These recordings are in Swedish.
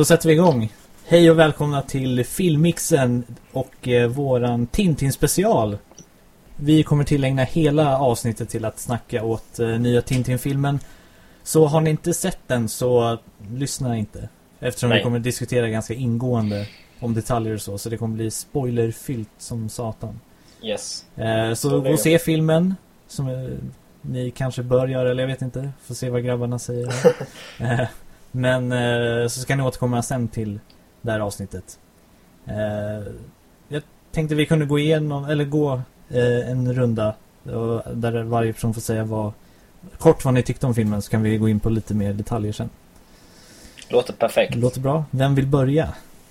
då sätter vi igång. Hej och välkomna till Filmmixen och eh, våran Tintin-special. Vi kommer tillägna hela avsnittet till att snacka åt eh, nya Tintin-filmen. Så har ni inte sett den så lyssna inte. Eftersom Nej. vi kommer diskutera ganska ingående om detaljer och så. Så det kommer bli spoilerfyllt som satan. Yes. Eh, så gå och se filmen som eh, ni kanske bör göra, eller jag vet inte. Får se vad grabbarna säger. men eh, så ska ni återkomma sen till det här avsnittet. Eh, jag tänkte vi kunde gå igenom, eller gå eh, en runda och där varje person får säga vad kort vad ni tyckte om filmen så kan vi gå in på lite mer detaljer sen. Låter perfekt. Det låter bra. Vem vill börja?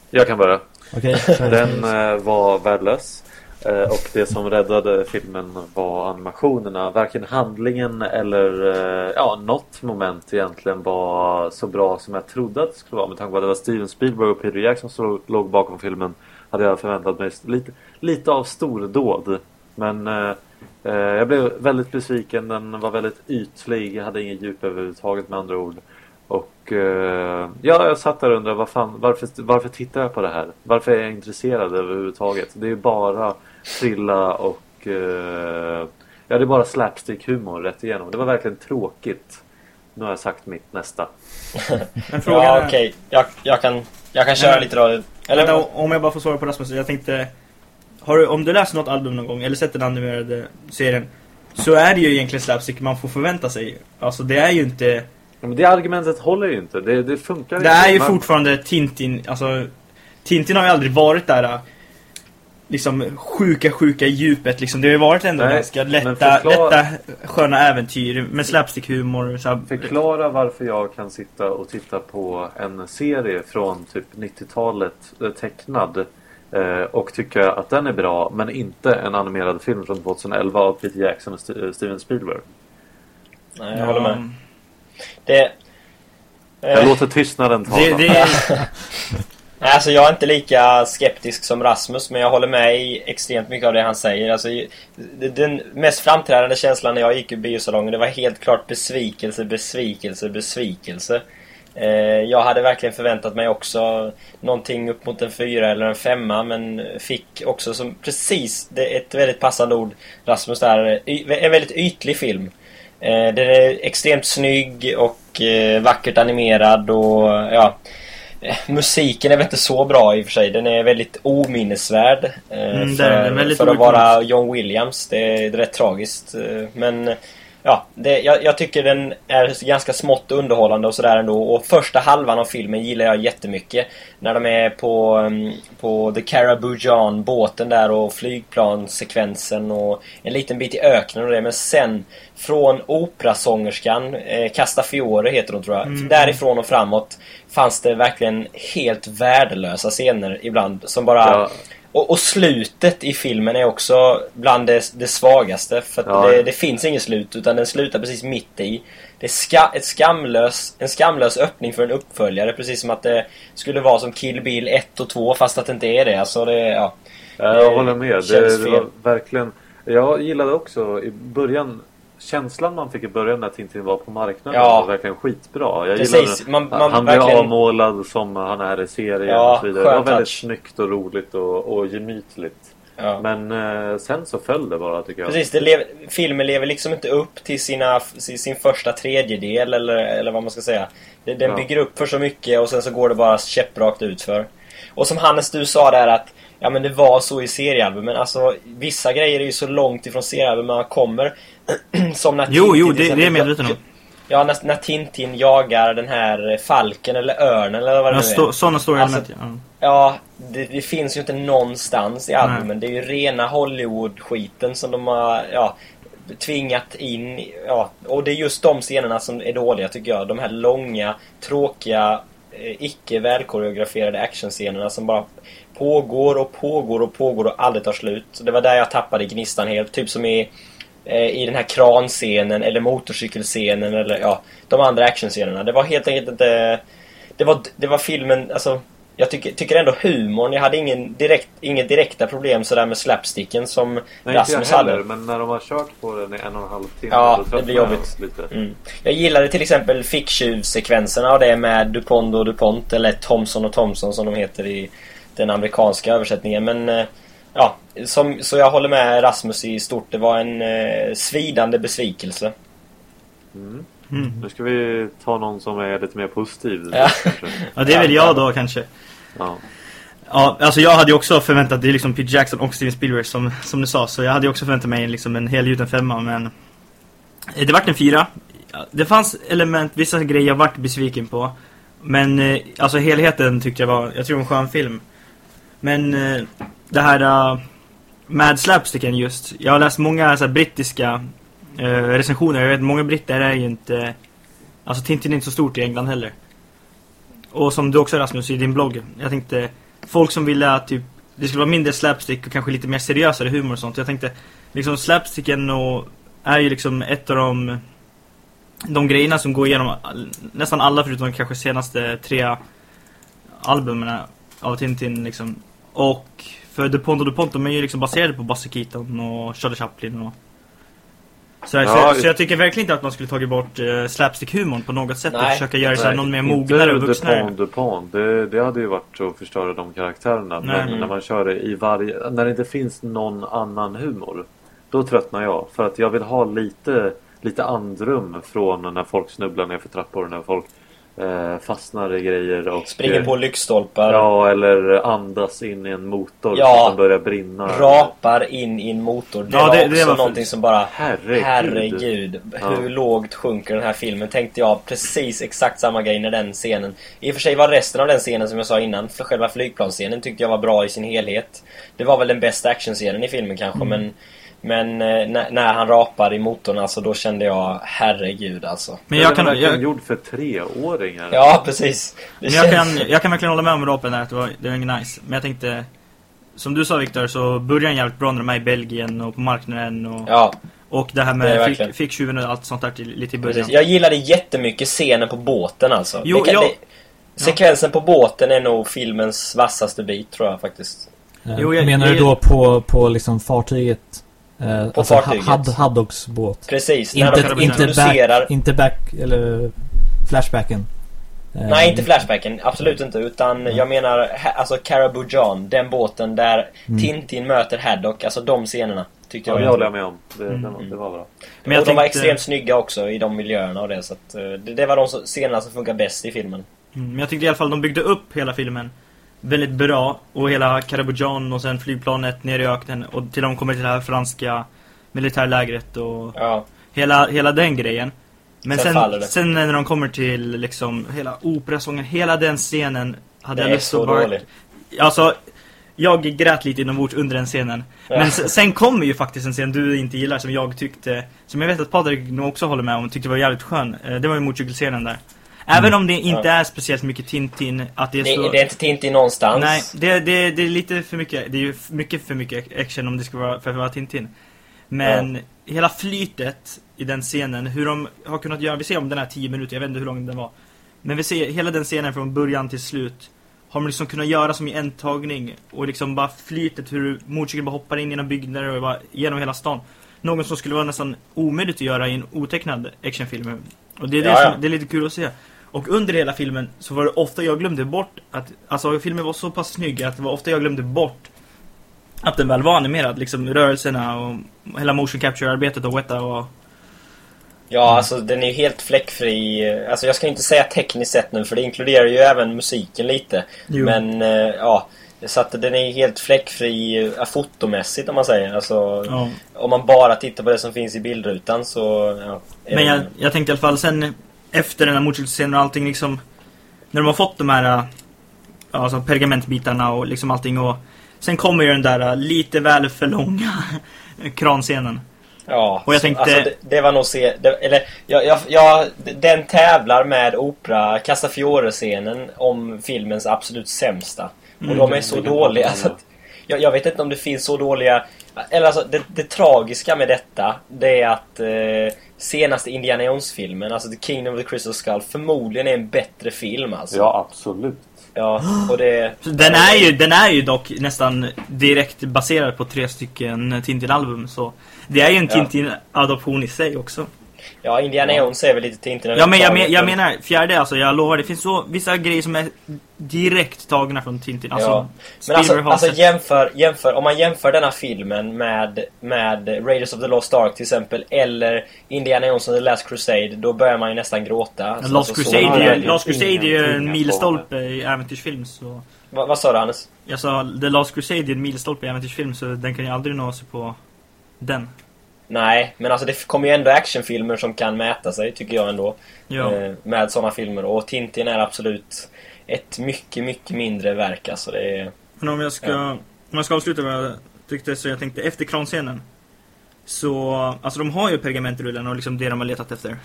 Jag kan börja. Kör. Den eh, var värdelös. Eh, och det som räddade filmen var animationerna. Varken handlingen eller eh, ja, något moment egentligen var så bra som jag trodde att det skulle vara. Med tanke på att det var Steven Spielberg och Peter Jackson som låg bakom filmen. Hade jag förväntat mig lite, lite av stordåd. Men eh, eh, jag blev väldigt besviken. Den var väldigt ytlig. Jag hade inget djup överhuvudtaget med andra ord. Och eh, ja, jag satt där och undrade vad fan, varför, varför tittar jag på det här? Varför är jag intresserad överhuvudtaget? Det är ju bara frilla och eh, ja, det är bara slapstick-humor rätt igenom. Det var verkligen tråkigt. Nu har jag sagt mitt nästa. Men frågan Ja, är... okej. Jag, jag, kan, jag kan köra Men- lite då. Eller Eller? om jag bara får svara på Rasmus, jag tänkte... Har du, om du läst något album någon gång, eller sett den animerade serien, så är det ju egentligen slapstick man får förvänta sig. Alltså det är ju inte... Men det argumentet håller ju inte. Det, det funkar Det inte. är ju Man- fortfarande Tintin, alltså... Tintin har ju aldrig varit där... Liksom sjuka, sjuka djupet liksom. Det har ju varit ändå Nej, ganska men lätta, förklara- lätta, sköna äventyr med slapstick-humor. Så Förklara varför jag kan sitta och titta på en serie från typ 90-talet eh, tecknad eh, och tycka att den är bra men inte en animerad film från 2011 av Peter Jackson och eh, Steven Spielberg. Nej, jag håller med. Det... Jag Eh, låter tystnaden tala. Det, det Alltså jag är inte lika skeptisk som Rasmus men jag håller med i extremt mycket av det han säger. Alltså, den mest framträdande känslan när jag gick ur biosalongen det var helt klart besvikelse, besvikelse, besvikelse. Eh, jag hade verkligen förväntat mig också någonting upp mot en fyra eller en femma men fick också som precis, det är ett väldigt passande ord Rasmus där, y- en väldigt ytlig film. Eh, den är extremt snygg och eh, vackert animerad och ja Eh, Musiken är väl inte så bra i och för sig. Den är väldigt ominnesvärd. eh, Mm, för väldigt för att vara John Williams. Det är rätt tragiskt. eh, Men ja, det, jag, jag tycker den är ganska smått underhållande och sådär ändå. Och första halvan av filmen gillar jag jättemycket. När de är på, mm, på The Caribou John, båten där och flygplanssekvensen och en liten bit i öknen och det. Men sen från operasångerskan, eh, Castafiore heter hon tror jag. Mm. Därifrån och framåt fanns det verkligen helt värdelösa scener ibland som bara... Ja. Och, och slutet i filmen är också bland det, det svagaste. För att Ja. det, det finns inget slut utan den slutar precis mitt i. Det är ska, ett skamlös, en skamlös öppning för en uppföljare. Precis som att det skulle vara som Kill Bill 1 och 2 fast att det inte är det. Alltså det, ja. Jag håller med. Det, det var verkligen... Jag gillade också i början Känslan man fick i början när Tintin var på marknaden Ja. var verkligen skitbra. Jag Precis, man- man han blev verkligen- avmålad som han är i serien Ja, och så vidare. Det var väldigt touch. snyggt och roligt och, och gemytligt. ja. Men eh, sen så föll det bara tycker jag. Precis, lever, filmen lever liksom inte upp till sina, sin, första tredjedel eller, eller vad man ska säga. Den, den Ja. bygger upp för så mycket och sen så går det bara käpprakt ut för. Och som Hannes, du sa där att Ja men det var så i seriealbumen. Alltså vissa grejer är ju så långt ifrån seriealbumen man kommer. som när Jo, Tintin jo, det, det är medveten om. Ja, när, när Tintin jagar den här falken eller örnen eller vad det nu är. sådana stora Alltså, element, ja. Ja, det, det finns ju inte någonstans i albumen. Det är ju rena Hollywood-skiten som de har ja, tvingat in. Ja, och det är just de scenerna som är dåliga tycker jag. De här långa, tråkiga, eh, icke välkoreograferade actionscenerna som bara pågår och pågår och pågår och aldrig tar slut. Det var där jag tappade gnistan helt. Typ som i, eh, i den här kranscenen eller motorcykelscenen eller ja, de andra actionscenerna. Det var helt enkelt inte... Det var, det var filmen, alltså jag tycker, tycker ändå humorn, jag hade ingen direkt, inget direkta problem sådär med slapsticken som Nej, Rasmus heller, hade. men när de har kört på den i en och en halv timme Ja, då det blir jobbigt. Lite. Mm. Jag gillade till exempel ficktjuvsekvenserna av det med DuPont och DuPont, eller Thomson och Thomson som de heter i den amerikanska översättningen. Men eh, ja, som, så jag håller med Rasmus i stort. Det var en eh, svidande besvikelse. Mm. Mm. Nu ska vi ta någon som är lite mer positiv. Ja. Ja, det är väl jag då kanske. Ja. Ja, alltså jag hade ju också förväntat, det är liksom Peter Jackson och Steven Spielberg som, som du sa, så jag hade ju också förväntat mig liksom en helgjuten femma, men eh, det vart en fyra. Det fanns element, vissa grejer jag vart besviken på, men eh, alltså helheten tyckte jag var, jag tror en skön film. Men eh, det här uh, Mad Slapsticken just, jag har läst många så här, brittiska uh, recensioner, jag vet många britter är ju inte, alltså Tintin är inte så stort i England heller. Och som du också Rasmus i din blogg, jag tänkte folk som ville att typ, det skulle vara mindre slapstick och kanske lite mer seriösare humor och sånt. Jag tänkte, liksom slapsticken och, är ju liksom ett av de, de grejerna som går igenom nästan alla förutom kanske senaste tre albumen av Tintin liksom. Och för DuPont och DuPont, de är ju liksom baserade på Buster Keaton och Charlie Chaplin och så, Ja, så, så jag tycker verkligen inte att man skulle tagit bort uh, slapstick-humorn på något sätt och Nej. försöka göra det så här, Nej, någon mer mognare och vuxnare. DuPont, DuPont. Det, det hade ju varit att förstöra de karaktärerna. Nej. Men när man kör det i varje... När det inte finns någon annan humor. Då tröttnar jag. För att jag vill ha lite, lite andrum från när folk snubblar ner för trappor. När folk eh, fastnar i grejer och... Springer på lyktstolpar. Ja, eller andas in i en motor Ja. så att den börjar brinna. Rapar in i en motor. Det Ja, var det- också det var någonting som bara... Herregud. Herregud, Ja. hur lågt sjunker den här filmen? Tänkte jag precis exakt samma grej när den scenen... I och för sig var resten av den scenen som jag sa innan, för själva flygplansscenen tyckte jag var bra i sin helhet. Det var väl den bästa actionscenen i filmen kanske, Mm. men... Men eh, när, när han rapar i motorn, alltså då kände jag herregud alltså. Men jag den kan, verkligen jag, gjord för treåringar. Ja, precis. Det Men jag känns- kan, jag kan verkligen hålla med om rapen där, att det var, det var inget nice. Men jag tänkte, som du sa Viktor, så började den jävligt bra när de är i Belgien och på marknaden och, Ja, och det här Det är med verkligen. fick- och allt sånt där till, lite i början. precis. Jag gillade jättemycket scenen på båten alltså. Jo, Det kan- ja. det, sekvensen på båten är nog filmens vassaste bit tror jag faktiskt. Jo, jag- Menar jag- du då på, på liksom fartyget? Eh, På alltså fartyget. Had, Haddocks båt? Precis, när Inte, de inte, introducerar... back, inte back, eller flashbacken. Eh, Nej, inte Flashbacken. Absolut inte. Utan jag menar, alltså Caribou John. Den båten där Mm. Tintin möter Haddock. Alltså de scenerna. Tyckte Ja, jag det var håller jag med om. Det, Mm. det, var, det var bra. Men jag och de var tänkte- extremt snygga också i de miljöerna och det. Så att, eh, det, det var de scenerna som funkar bäst i filmen. Mm, men jag tyckte i alla fall de byggde upp hela filmen väldigt bra. Och hela Karabujan och sen flygplanet ner i öknen och till de kommer till det här franska militärlägret och Ja, hela, hela den grejen. Men Sen sen, sen, när de kommer till liksom hela operasången, hela den scenen hade det jag lust så att bara... dåligt. Alltså, jag grät lite inombords under den scenen. Ja. Men sen, sen kommer ju faktiskt en scen du inte gillar som jag tyckte, som jag vet att Patrik nog också håller med om, tyckte var jävligt skön. Eh, Det var ju motorcykelscenen där. Även om det inte Ja. är speciellt mycket Tintin, att det är Det, så... det är inte Tintin någonstans. Nej, det, det, det är lite för mycket, det är ju mycket för mycket action om det ska vara för att vara Tintin. Men hela flytet i den scenen, hur de har kunnat göra, vi ser om den här 10 minuter, jag vet inte hur lång den var. Men vi ser hela den scenen från början till slut. Har de liksom kunnat göra som i en tagning och liksom bara flytet, hur motorcykeln bara hoppar in genom byggnader och bara genom hela stan. Något som skulle vara nästan omöjligt att göra i en otecknad actionfilm. Och det är det Ja, ja. som, det är lite kul att se. Och under hela filmen så var det ofta jag glömde bort att, alltså filmen var så pass snygg att det var ofta jag glömde bort att den väl var animerad, liksom rörelserna och hela motion capture-arbetet och wetta och... Ja, alltså den är ju helt fläckfri. Alltså jag ska inte säga tekniskt sett nu för det inkluderar ju även musiken lite. Jo. Men eh, ja, så att den är helt fläckfri eh, fotomässigt om man säger. Alltså, Ja. om man bara tittar på det som finns i bildrutan så... Ja, Men jag, jag tänkte i alla fall sen efter den här motorcykelscenen och allting liksom När de har fått de här äh, ja, alltså pergamentbitarna och liksom allting och Sen kommer ju den där äh, lite väl för långa kranscenen. Ja, Och jag tänkte- Alltså, det, det var nog se... Det, eller, jag, jag, jag, den tävlar med opera Castafiore-scenen om filmens absolut sämsta. Och Mm, de är så dåliga så att, jag, jag vet inte om det finns så dåliga... Eller alltså, det, det tragiska med detta, det är att eh, senaste Indiana Jones-filmen, alltså The Kingdom of the Crystal Skull, förmodligen är en bättre film alltså. Ja, absolut. Ja, och det... Den är, ju, den är ju dock nästan direkt baserad på tre stycken Tintin-album så det är ju en Ja. Tintin-adoption i sig också. Ja, Indiana Jones är väl lite Tintin Ja men jag, men, jag menar fjärde alltså, jag lovar det finns så vissa grejer som är direkt tagna från Tintin. Alltså, Ja. Men alltså, alltså jämför, jämför, om man jämför denna filmen med, med Raiders of the Lost Ark till exempel, eller Indiana Jones and the Last Crusade, då börjar man ju nästan gråta. Lost alltså, så- Crusade, har är Lost Crusade är ju en milstolpe i äventyrsfilm så... Va, vad sa du Hannes? Jag sa, The Last Crusade är en milstolpe i äventyrsfilm så den kan ju aldrig nå sig på den. Nej, men alltså det kommer ju ändå actionfilmer som kan mäta sig, tycker jag ändå. Ja. Eh, med sådana filmer. Och Tintin är absolut ett mycket, mycket mindre verk. Alltså det är... Men om jag ska, Ja. om jag ska avsluta vad jag tyckte så jag tänkte efter kranscenen. Så, alltså de har ju pergamentrullen och liksom det de har letat efter.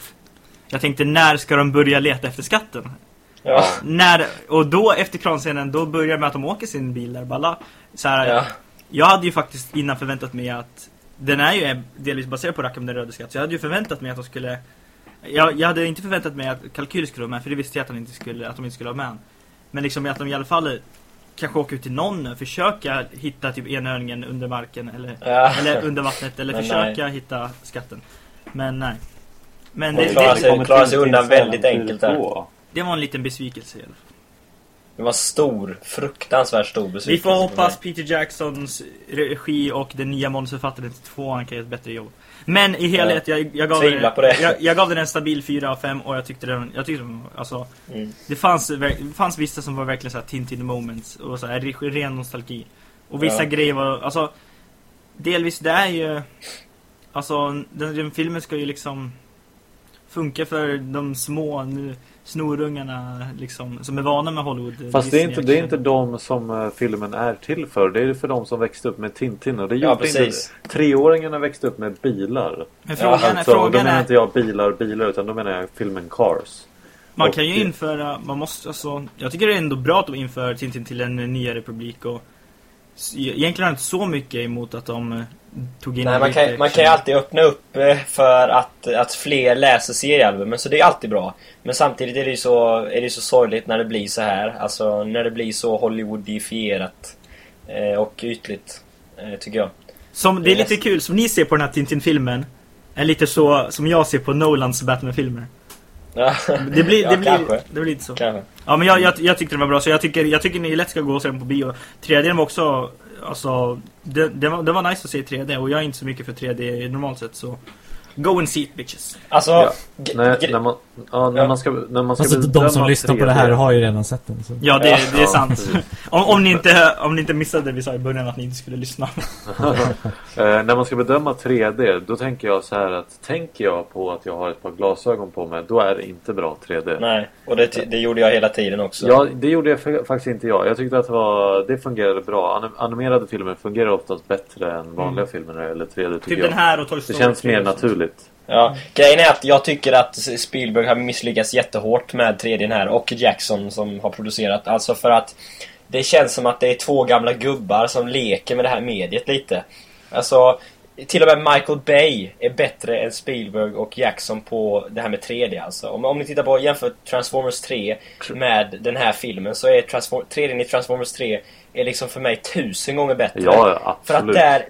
Jag tänkte när ska de börja leta efter skatten? Ja. När, och då efter kranscenen, då börjar med att de åker sin bil där, balla. Så här, Ja. Jag hade ju faktiskt innan förväntat mig att Den är ju delvis baserad på Rackham den röde skatt Så jag hade ju förväntat mig att de skulle jag, jag hade inte förväntat mig att Kalkyl skulle vara med För det visste jag att, han inte skulle, att de inte skulle ha med Men liksom att de i alla fall Kanske åker ut till någon ö, Försöka hitta typ enhörningen under marken Eller, Ja. eller under vattnet Eller Men försöka hitta skatten Men nej Men Och det, klara det, sig- kommer klarar sig undan väldigt enkelt där. det var en liten besvikelse i alla fall. Det var stor, fruktansvärt stor Vi besvikelse. får för hoppas. Peter Jacksons regi och den nya manusförfattaren till tvåan kan göra ett bättre jobb. Men i helhet, jag, jag, gav den. Jag, jag gav den en stabil 4 av 5 och jag tyckte den, jag tyckte den, alltså Mm. Det fanns, det fanns vissa som var verkligen såhär Tintin moments och så här, re- ren nostalgi. Och vissa Ja. grejer var, alltså Delvis det är ju Alltså den, den filmen ska ju liksom Funka för de små nu, snorungarna liksom Som är vana med Hollywood Fast det är, inte, det är inte de som eh, filmen är till för. Det är för de som växte upp med Tintin. Och det Ja, inte treåringarna växte upp med bilar. Men frågan, är, alltså, då frågan menar är inte jag bilar, bilar utan då menar jag filmen Cars. Man Och kan ju det- införa, man måste alltså, jag tycker det är ändå bra att de inför Tintin till en nya republik och Egentligen har jag inte så mycket emot att de eh, tog in Nej, man kan, man kan ju alltid öppna upp eh, för att, att fler läser seriealbumen, så det är alltid bra. Men samtidigt är det ju så, är det så sorgligt när det blir så här. Alltså när det blir så Hollywoodifierat eh, och ytligt, eh, tycker jag. Som, det är det är lite kul, som ni ser på den här Tintin-filmen Är lite så som jag ser på Nolans Batman-filmer Ja, Det blir, ja, det blir, det blir lite så. Kanske. Ja men jag, jag, jag tyckte det var bra, så jag tycker, jag tycker ni lätt ska gå och se den på bio. 3D var också, alltså det, det, var, det var nice att se i 3D och jag är inte så mycket för 3D normalt sett så Go and see it bitches Alltså, Ja. gre- när man, ja, när Ja. man ska, när man ska Alltså de som lyssnar på 3D det här har ju redan sett den. Så. Ja, det, det är Ja, sant. Om, om, ni inte, om ni inte missade det vi sa i början att ni inte skulle lyssna. Eh, när man ska bedöma 3D, då tänker jag så här att tänker jag på att jag har ett par glasögon på mig, då är det inte bra 3D. Nej, och det, det gjorde jag hela tiden också. Ja, det gjorde jag fa- faktiskt inte jag. Jag tyckte att det, var, det fungerade bra. Anim- Animerade filmer fungerar oftast bättre än vanliga filmer eller 3D tycker Typ jag. den här och Toy Det Story. känns mer 3 naturligt. Ja, grejen är att jag tycker att Spielberg har misslyckats jättehårt med 3D här och Jackson som har producerat. Alltså för att det känns som att det är två gamla gubbar som leker med det här mediet lite. Alltså, till och med Michael Bay är bättre än Spielberg och Jackson på det här med 3D alltså. Om, om ni tittar på, jämför Transformers 3 med den här filmen så är Transform 3D i Transformers 3 är liksom för mig tusen gånger bättre. Ja, ja, För att där,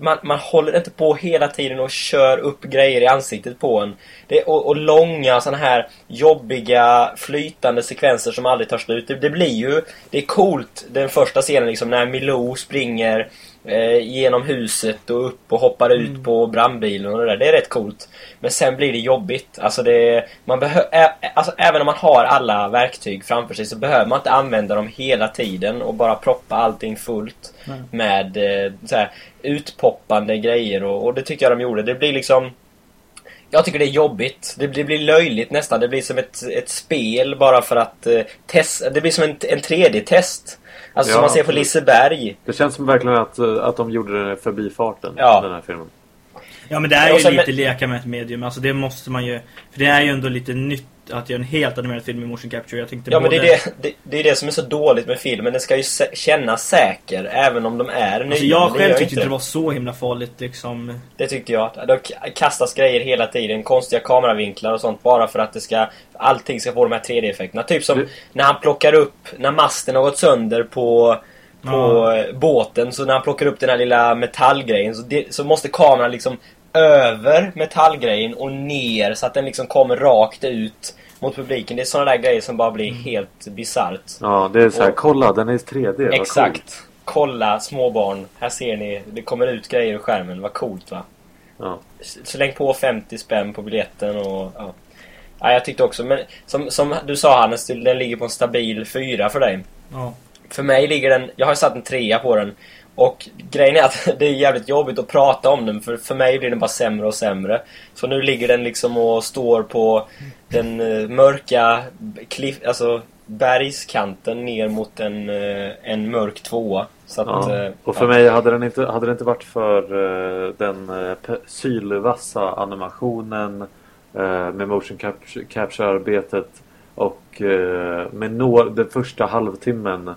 man, man håller inte på hela tiden och kör upp grejer i ansiktet på en. Det, och, och långa såna här jobbiga flytande sekvenser som aldrig tar slut. Det, det blir ju, det är coolt den första scenen liksom när Milou springer eh, genom huset och upp och hoppar ut Mm. på brandbilen och det där. Det är rätt coolt. Men sen blir det jobbigt. Alltså det, man ä, alltså även om man har alla verktyg framför sig så behöver man inte använda dem hela tiden och bara proppa allting fullt Nej. med eh, så här, utpoppande grejer och, och det tycker jag de gjorde. Det blir liksom jag tycker det är jobbigt. Det, det blir löjligt nästan. Det blir som ett, ett spel bara för att eh, testa. Det blir som en, en 3D-test. Alltså Ja, som man ser på. Liseberg. Det känns som verkligen att, eh, att de gjorde det förbifarten, Ja. den här filmen. Ja men det är ju sen- lite leka med ett medium, alltså det måste man ju För det är ju ändå lite nytt att göra en helt animerad film i motion capture Jag tänkte Ja men både... det är det, det, det är det som är så dåligt med filmen. Den ska ju sä- kännas säker även om de är nya. Alltså jag men själv tyckte inte det var så himla farligt liksom Det tyckte jag. Det kastas grejer hela tiden. Konstiga kameravinklar och sånt. Bara för att det ska, allting ska få de här 3D-effekterna. Typ som Det- när han plockar upp, när masten har gått sönder på, på eh, båten. Så när han plockar upp den här lilla metallgrejen så, det, så måste kameran liksom över metallgrejen och ner så att den liksom kommer rakt ut mot publiken. Det är sådana där grejer som bara blir helt bisarrt. Ja, det är så här, Och- kolla den är i 3D. vad coolt. Exakt. Kolla småbarn. Här ser ni. Det kommer ut grejer ur skärmen. Vad coolt va? Ja. Släng på 50 spänn på biljetten och... Ja. ja jag tyckte också. Men som, som du sa Hannes, den ligger på en stabil 4 för dig. Ja För mig ligger den... Jag har satt en trea på den. Och grejen är att det är jävligt jobbigt att prata om den för för mig blir den bara sämre och sämre. Så nu ligger den liksom och står på den eh, mörka kliff, alltså bergskanten ner mot en, eh, en mörk tvåa. Så att, Ja. eh, Och för ja. mig hade, den inte, hade det inte varit för den sylvassa animationen med motion capture- capture-arbetet och med nå den första halvtimmen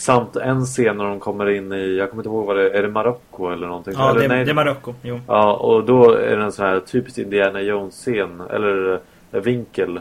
samt en scen när de kommer in i, jag kommer inte ihåg vad det är, är det Marocko eller någonting? Ja eller, det, nej, det är Marocko, jo Ja, och då är det en sån här typiskt Indiana Jones-scen, eller eh, vinkel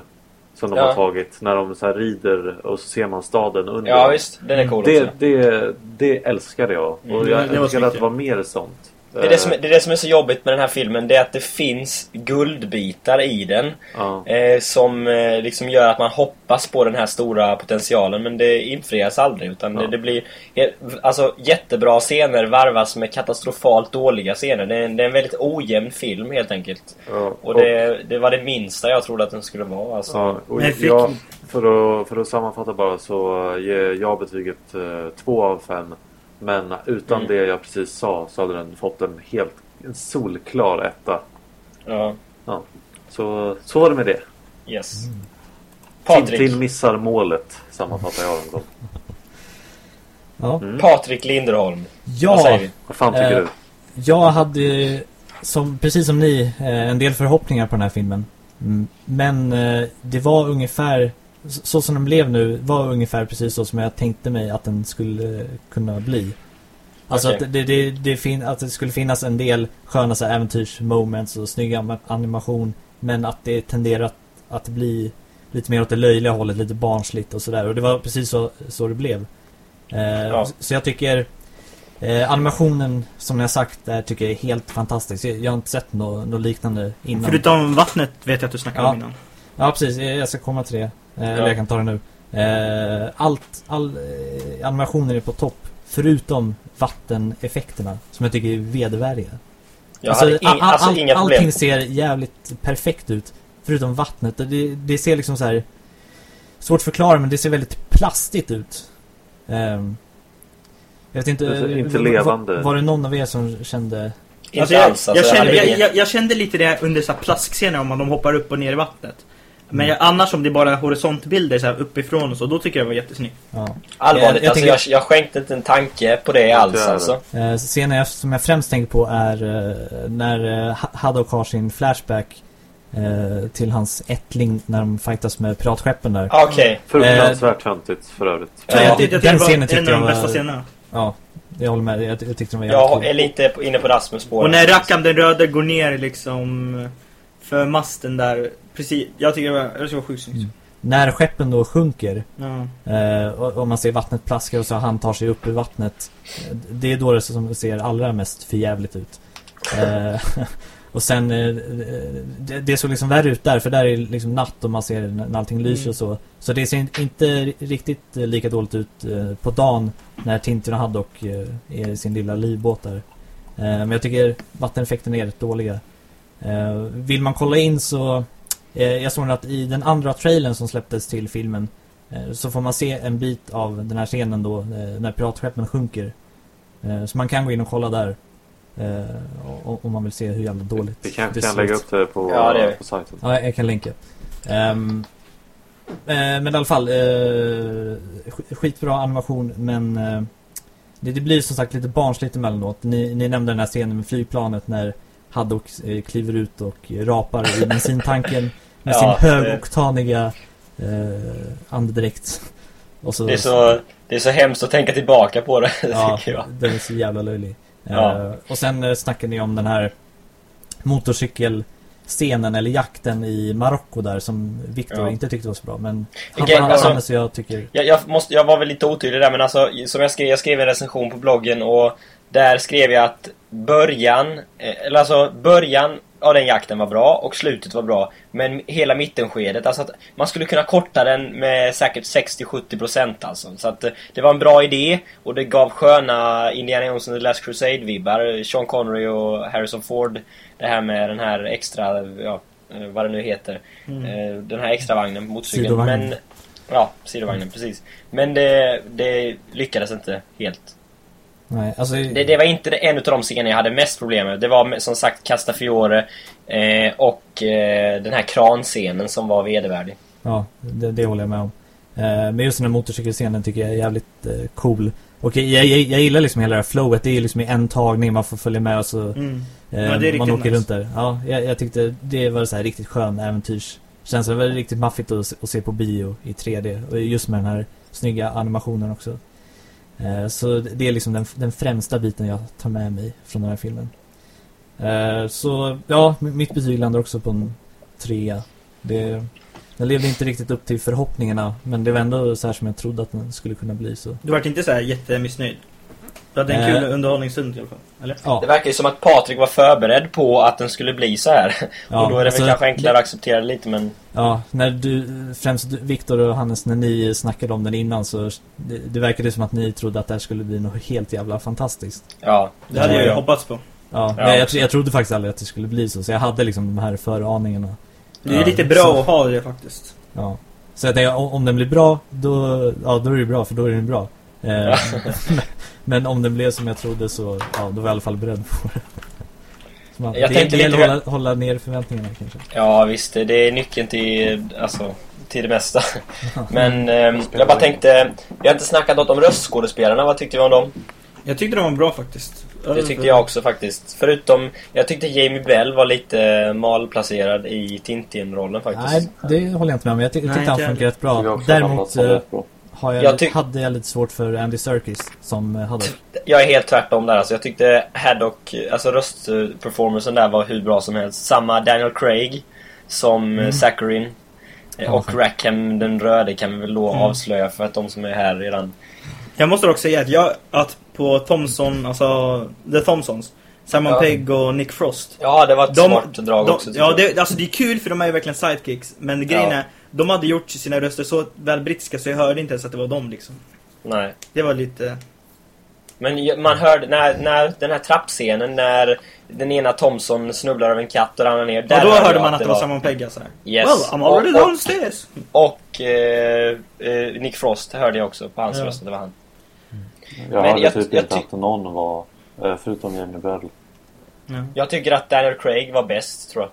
som de Ja. har tagit när de så här rider och så ser man staden under. Ja visst, den är cool Det, också. det, det älskade jag. Och Mm, jag det- det var önskade att det var mer sånt. Det är det, som, det är det som är så jobbigt med den här filmen, det är att det finns guldbitar i den. Ja. Eh, som eh, liksom gör att man hoppas på den här stora potentialen men det infrias aldrig utan Ja. det, det blir he- alltså jättebra scener varvas med katastrofalt dåliga scener. Det är, en- det är en väldigt ojämn film helt enkelt. Ja, Och det, det var det minsta jag trodde att den skulle vara. Alltså. Jag, för, att, för att sammanfatta bara så ger jag betyget eh, 2 av 5. Men utan Mm. det jag precis sa så hade den fått en helt en solklar etta. Ja, Ja. Så, så var det med det. yes. Tintin Patrik, missar målet sammanfattar jag den som. Ja. Mm. Patrik Linderholm. Vad Ja, säger vi? Vad fan tycker Eh, du? jag hade som, precis som ni eh, en del förhoppningar på den här filmen. Mm, Men eh, det var ungefär så som den blev nu var ungefär precis så som jag tänkte mig att den skulle kunna bli. Alltså Okej. att, det, det, det fin- att det skulle finnas en del sköna så äventyrsmoments och snygg am- animation. Men att det tenderar att, att bli lite mer åt det löjliga hållet, lite barnsligt och sådär. Och det var precis så, så det blev. Eh, Ja. Så jag tycker eh, animationen, som ni har sagt, där tycker jag är helt fantastisk. Jag, jag har inte sett något nå liknande innan. Förutom vattnet vet jag att du snackade Ja. om innan Ja, precis. Jag jag ska komma till det. Eh, Eller jag kan ta det nu. Eh, allt, all eh, animationen är på topp. Förutom vatteneffekterna, som jag tycker är vedervärdiga. Jag hade ing, all- alltså all- inga problem. Allting ser jävligt perfekt ut. Förutom vattnet. Det, det ser liksom så här Svårt att förklara, men det ser väldigt plastigt ut. Ehm, jag vet inte... Det inte var- levande. Var, var det någon av er som kände... Inte Alltså, jag, alls. Alltså, jag, kände, jag, jag, jag kände lite det under så här plaskscener om de hoppar upp och ner i vattnet. Men jag, annars om det är bara horisontbilder så här uppifrån och så, då tycker jag det var jättesnyggt. Ja. Allvarligt, Jag- jag alltså, jag, jag skänkte inte en tanke på det alls Inte alltså. Eh, scenen jag, som jag främst tänker på är eh, när eh, Ha- Haddock har sin flashback eh, till hans ättling när de fightas med piratskeppen där. Ah, Okej. Fruktansvärt töntigt för övrigt. Ja, jag, den tyckte- jag tyckte det var scenen en av jag de bästa scenerna. Ja, jag håller med. Jag, jag tyckte de var Jag cool. är lite på- inne på Rasmus spår. Och när Rackham den röda går ner liksom för masten där. Precis, jag tycker det var, det var sjukt snyggt. Mm. När skeppen då sjunker eh, och, och man ser vattnet plaska och så han tar sig upp ur vattnet. Det är då det som ser allra mest förjävligt ut. Eh, och sen eh, det, det såg liksom värre ut där för där är liksom natt och man ser när allting lyser Mm. och så. Så det ser in- inte riktigt lika dåligt ut på dagen när Tintin och Haddock är i sin lilla livbåt där. Men jag tycker vatteneffekterna är rätt dåliga. Vill man kolla in så jag såg att i den andra trailern som släpptes till filmen eh, så får man se en bit av den här scenen då eh, när piratskeppen sjunker. Eh, så man kan gå in och kolla där. Eh, om man vill se hur jävla dåligt Vi kanske det kan lägga upp det på, Ja, det på sajten. Ja, jag kan länka. Eh, men i alla fall, eh, sk- skitbra animation men eh, det, det blir som sagt lite barnsligt emellanåt. Ni, ni nämnde den här scenen med flygplanet när Haddock eh, kliver ut och rapar i bensintanken med Ja, sin högoktaniga eh, andedräkt. Och så, Det är, så, det är så hemskt att tänka tillbaka på det, Ja, jag. den är så jävla löjlig. Ja. Eh, och sen eh, snackar ni om den här motorcykelscenen eller jakten i Marocko där som Viktor Ja. inte tyckte var så bra. Men han, Okej, han, alltså- Hannes och jag tycker... Jag, jag, måste, jag var väl lite otydlig där men alltså, som jag skrev, jag skrev en recension på bloggen och där skrev jag att början, eh, eller alltså början av den jakten var bra och slutet var bra. Men hela mittenskedet, alltså att man skulle kunna korta den med säkert 60-70% alltså. Så att eh, det var en bra idé och det gav sköna Indiana Jones and the Last Crusade-vibbar. Sean Connery och Harrison Ford. Det här med den här extra, ja, eh, vad det nu heter. Eh, Den här extra vagnen på motorcykeln. Men, ja, sidovagnen, precis. Men det, det lyckades inte helt. Nej, alltså... Det, det var inte en av de scener jag hade mest problem med. Det var som sagt Castafiore eh, och eh, den här kranscenen som var vedervärdig. Ja, det, det håller jag med om. Eh, men just den här motorcykelscenen tycker jag är jävligt eh, cool. Och jag, jag, jag gillar liksom hela det här flowet. Det är liksom i en tagning man får följa med och så Mm. eh, Ja, man åker nice. runt där. Ja, jag, jag tyckte det var så här riktigt skön äventyrskänsla. Det var riktigt maffigt att, se- att se på bio i 3D. Och just med den här snygga animationen också. Eh, så det är liksom den, den främsta biten jag tar med mig från den här filmen. Eh, så ja, mitt betyg landar också på en trea. Det, den levde inte riktigt upp till förhoppningarna men det var ändå så här som jag trodde att den skulle kunna bli så. Du vart inte så här jättemissnöjd? Du hade en Eh. kul underhållningsstund i alla fall, eller? Ja, Det verkar ju som att Patrik var förberedd på att den skulle bli så här. ja, och då är det alltså, väl kanske enklare att acceptera det lite men... Ja, när du, främst du- Viktor och Hannes, när ni snackade om den innan så det, det verkade som att ni trodde att det här skulle bli något helt jävla fantastiskt. Ja, Det hade jag ju hoppats på. Ja, Ja, men jag, jag trodde faktiskt aldrig att det skulle bli så, så jag hade liksom de här föraningarna. Det är ju Ja, lite bra så- att ha det faktiskt. Ja. Så jag tänkte, om, om den blir bra, då, ja, då är det bra, för då är den bra. Eh, Ja. men om den blev som jag trodde så, ja, då var jag i alla fall beredd på det. Så man, Jag det, tänkte det gäller lite att hålla, hålla ner förväntningarna kanske. Ja visst, det är nyckeln till, alltså, till det mesta. Men eh, jag bara tänkte, vi har inte snackat något om röstskådespelarna, vad tyckte vi om dem? Jag tyckte de var bra faktiskt. Det tyckte jag också faktiskt. Förutom, jag tyckte Jamie Bell var lite malplacerad i Tintin-rollen faktiskt. Nej, det håller jag inte med om. Jag ty- Nej, tyckte han inte funkar rätt Tycker jag bra. Däremot eh, bra. Har jag, Jag hade jag lite svårt för Andy Serkis som eh, hade. Jag är helt tvärtom där alltså. Jag tyckte Haddock, alltså röstperformancen där var hur bra som helst. Samma Daniel Craig som Mm. mm. Zacharin. Eh, Ja, och faktiskt. Rackham den röde kan vi väl då Mm. avslöja för att de som är här redan... Jag måste dock säga att jag, att på Thompson, alltså The Thompsons, Simon Ja. Pegg och Nick Frost. Ja, det var ett De- smart drag de, också ja, det, alltså det är kul för de är ju verkligen sidekicks. Men grejen Ja. är, de hade gjort sina röster så väl brittiska så jag hörde inte ens att det var dem liksom. Nej. Det var lite... Men man hörde när, när den här trappscenen när den ena Thompson snubblar över en katt och ramlar ner. Ja, då hörde jag man att det var Simon Pegg alltså. Yes. Well, I'm already och, och, downstairs. och eh, eh, Nick Frost hörde jag också på hans Ja. röst att det var han. Jag Men hade jag- typ jag inte att någon var, eh, förutom Jamie Bell. Ja, Jag tycker att Daniel Craig var bäst tror jag.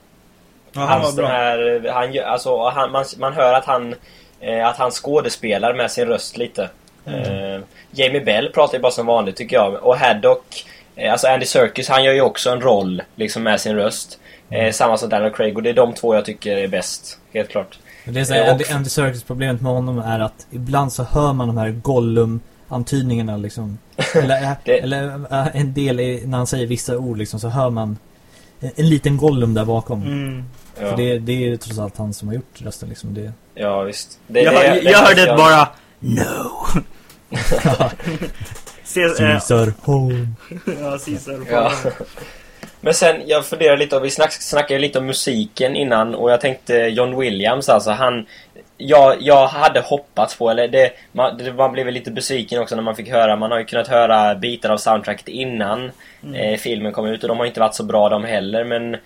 Ja han var Hans den bra. här, han, alltså, han, man, man hör att han, eh, att han skådespelar med sin röst lite. Mm. Eh, Jamie Bell pratar ju bara som vanligt tycker jag. Och Haddock, eh, alltså Andy Serkis, han gör ju också en roll liksom med sin röst. Mm. Eh, samma som Daniel Craig och det är de två jag tycker är bäst. Helt klart. Det är så här, och- Andy, Andy Serkis problemet med honom är att ibland så hör man de här Gollum-antydningarna liksom. Eller, äh, Det- eller en del i, när han säger vissa ord liksom så hör man en, en liten Gollum där bakom. Mm. Ja, För det, det är ju trots allt han som har gjort rösten liksom. Det, ja visst. Det, Jag, det- det- jag hörde jag- bara No! Eh, Caesar home. ja, Caesar. Ja. Men sen, jag funderar lite, och vi snack, snackade lite om musiken innan och jag tänkte John Williams alltså, han... Jag, jag hade hoppats på, eller det man, det, man blev lite besviken också när man fick höra, man har ju kunnat höra bitar av soundtracket innan Mm. eh, filmen kom ut och de har inte varit så bra de heller men eh,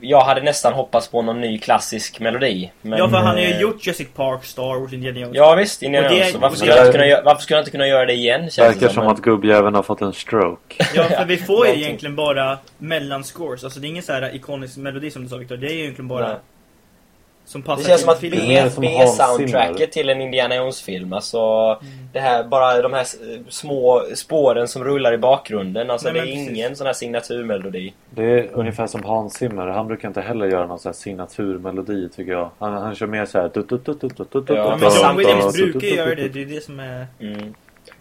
jag hade nästan hoppats på någon ny klassisk melodi. Men, Ja, för han har ju eh, gjort Jurassic Park, Star Wars, Indiana Jones. Ja visst, Indiana Jones. Varför skulle, jag inte kunna, göra- varför skulle jag inte kunna göra det igen? känns det Verkar som men- att gubbjäveln har fått en stroke. Ja, för vi får ju egentligen bara mellanscores. Alltså det är ingen så här ikonisk melodi som du sa Victor. Det är ju egentligen bara Nej. Som passar Det känns som att B-soundtracket Zimmer. till en Indiana Jones-film. Alltså, det här, bara de här s- små spåren som rullar i bakgrunden. Alltså, Nej, det är precis. ingen sån här signaturmelodi. Det är ungefär som Hans Zimmer. Han brukar inte heller göra någon sån här signaturmelodi tycker jag. Han, han kör mer så här... Ja, men John Williams brukar göra det. Det är det som är... Mm.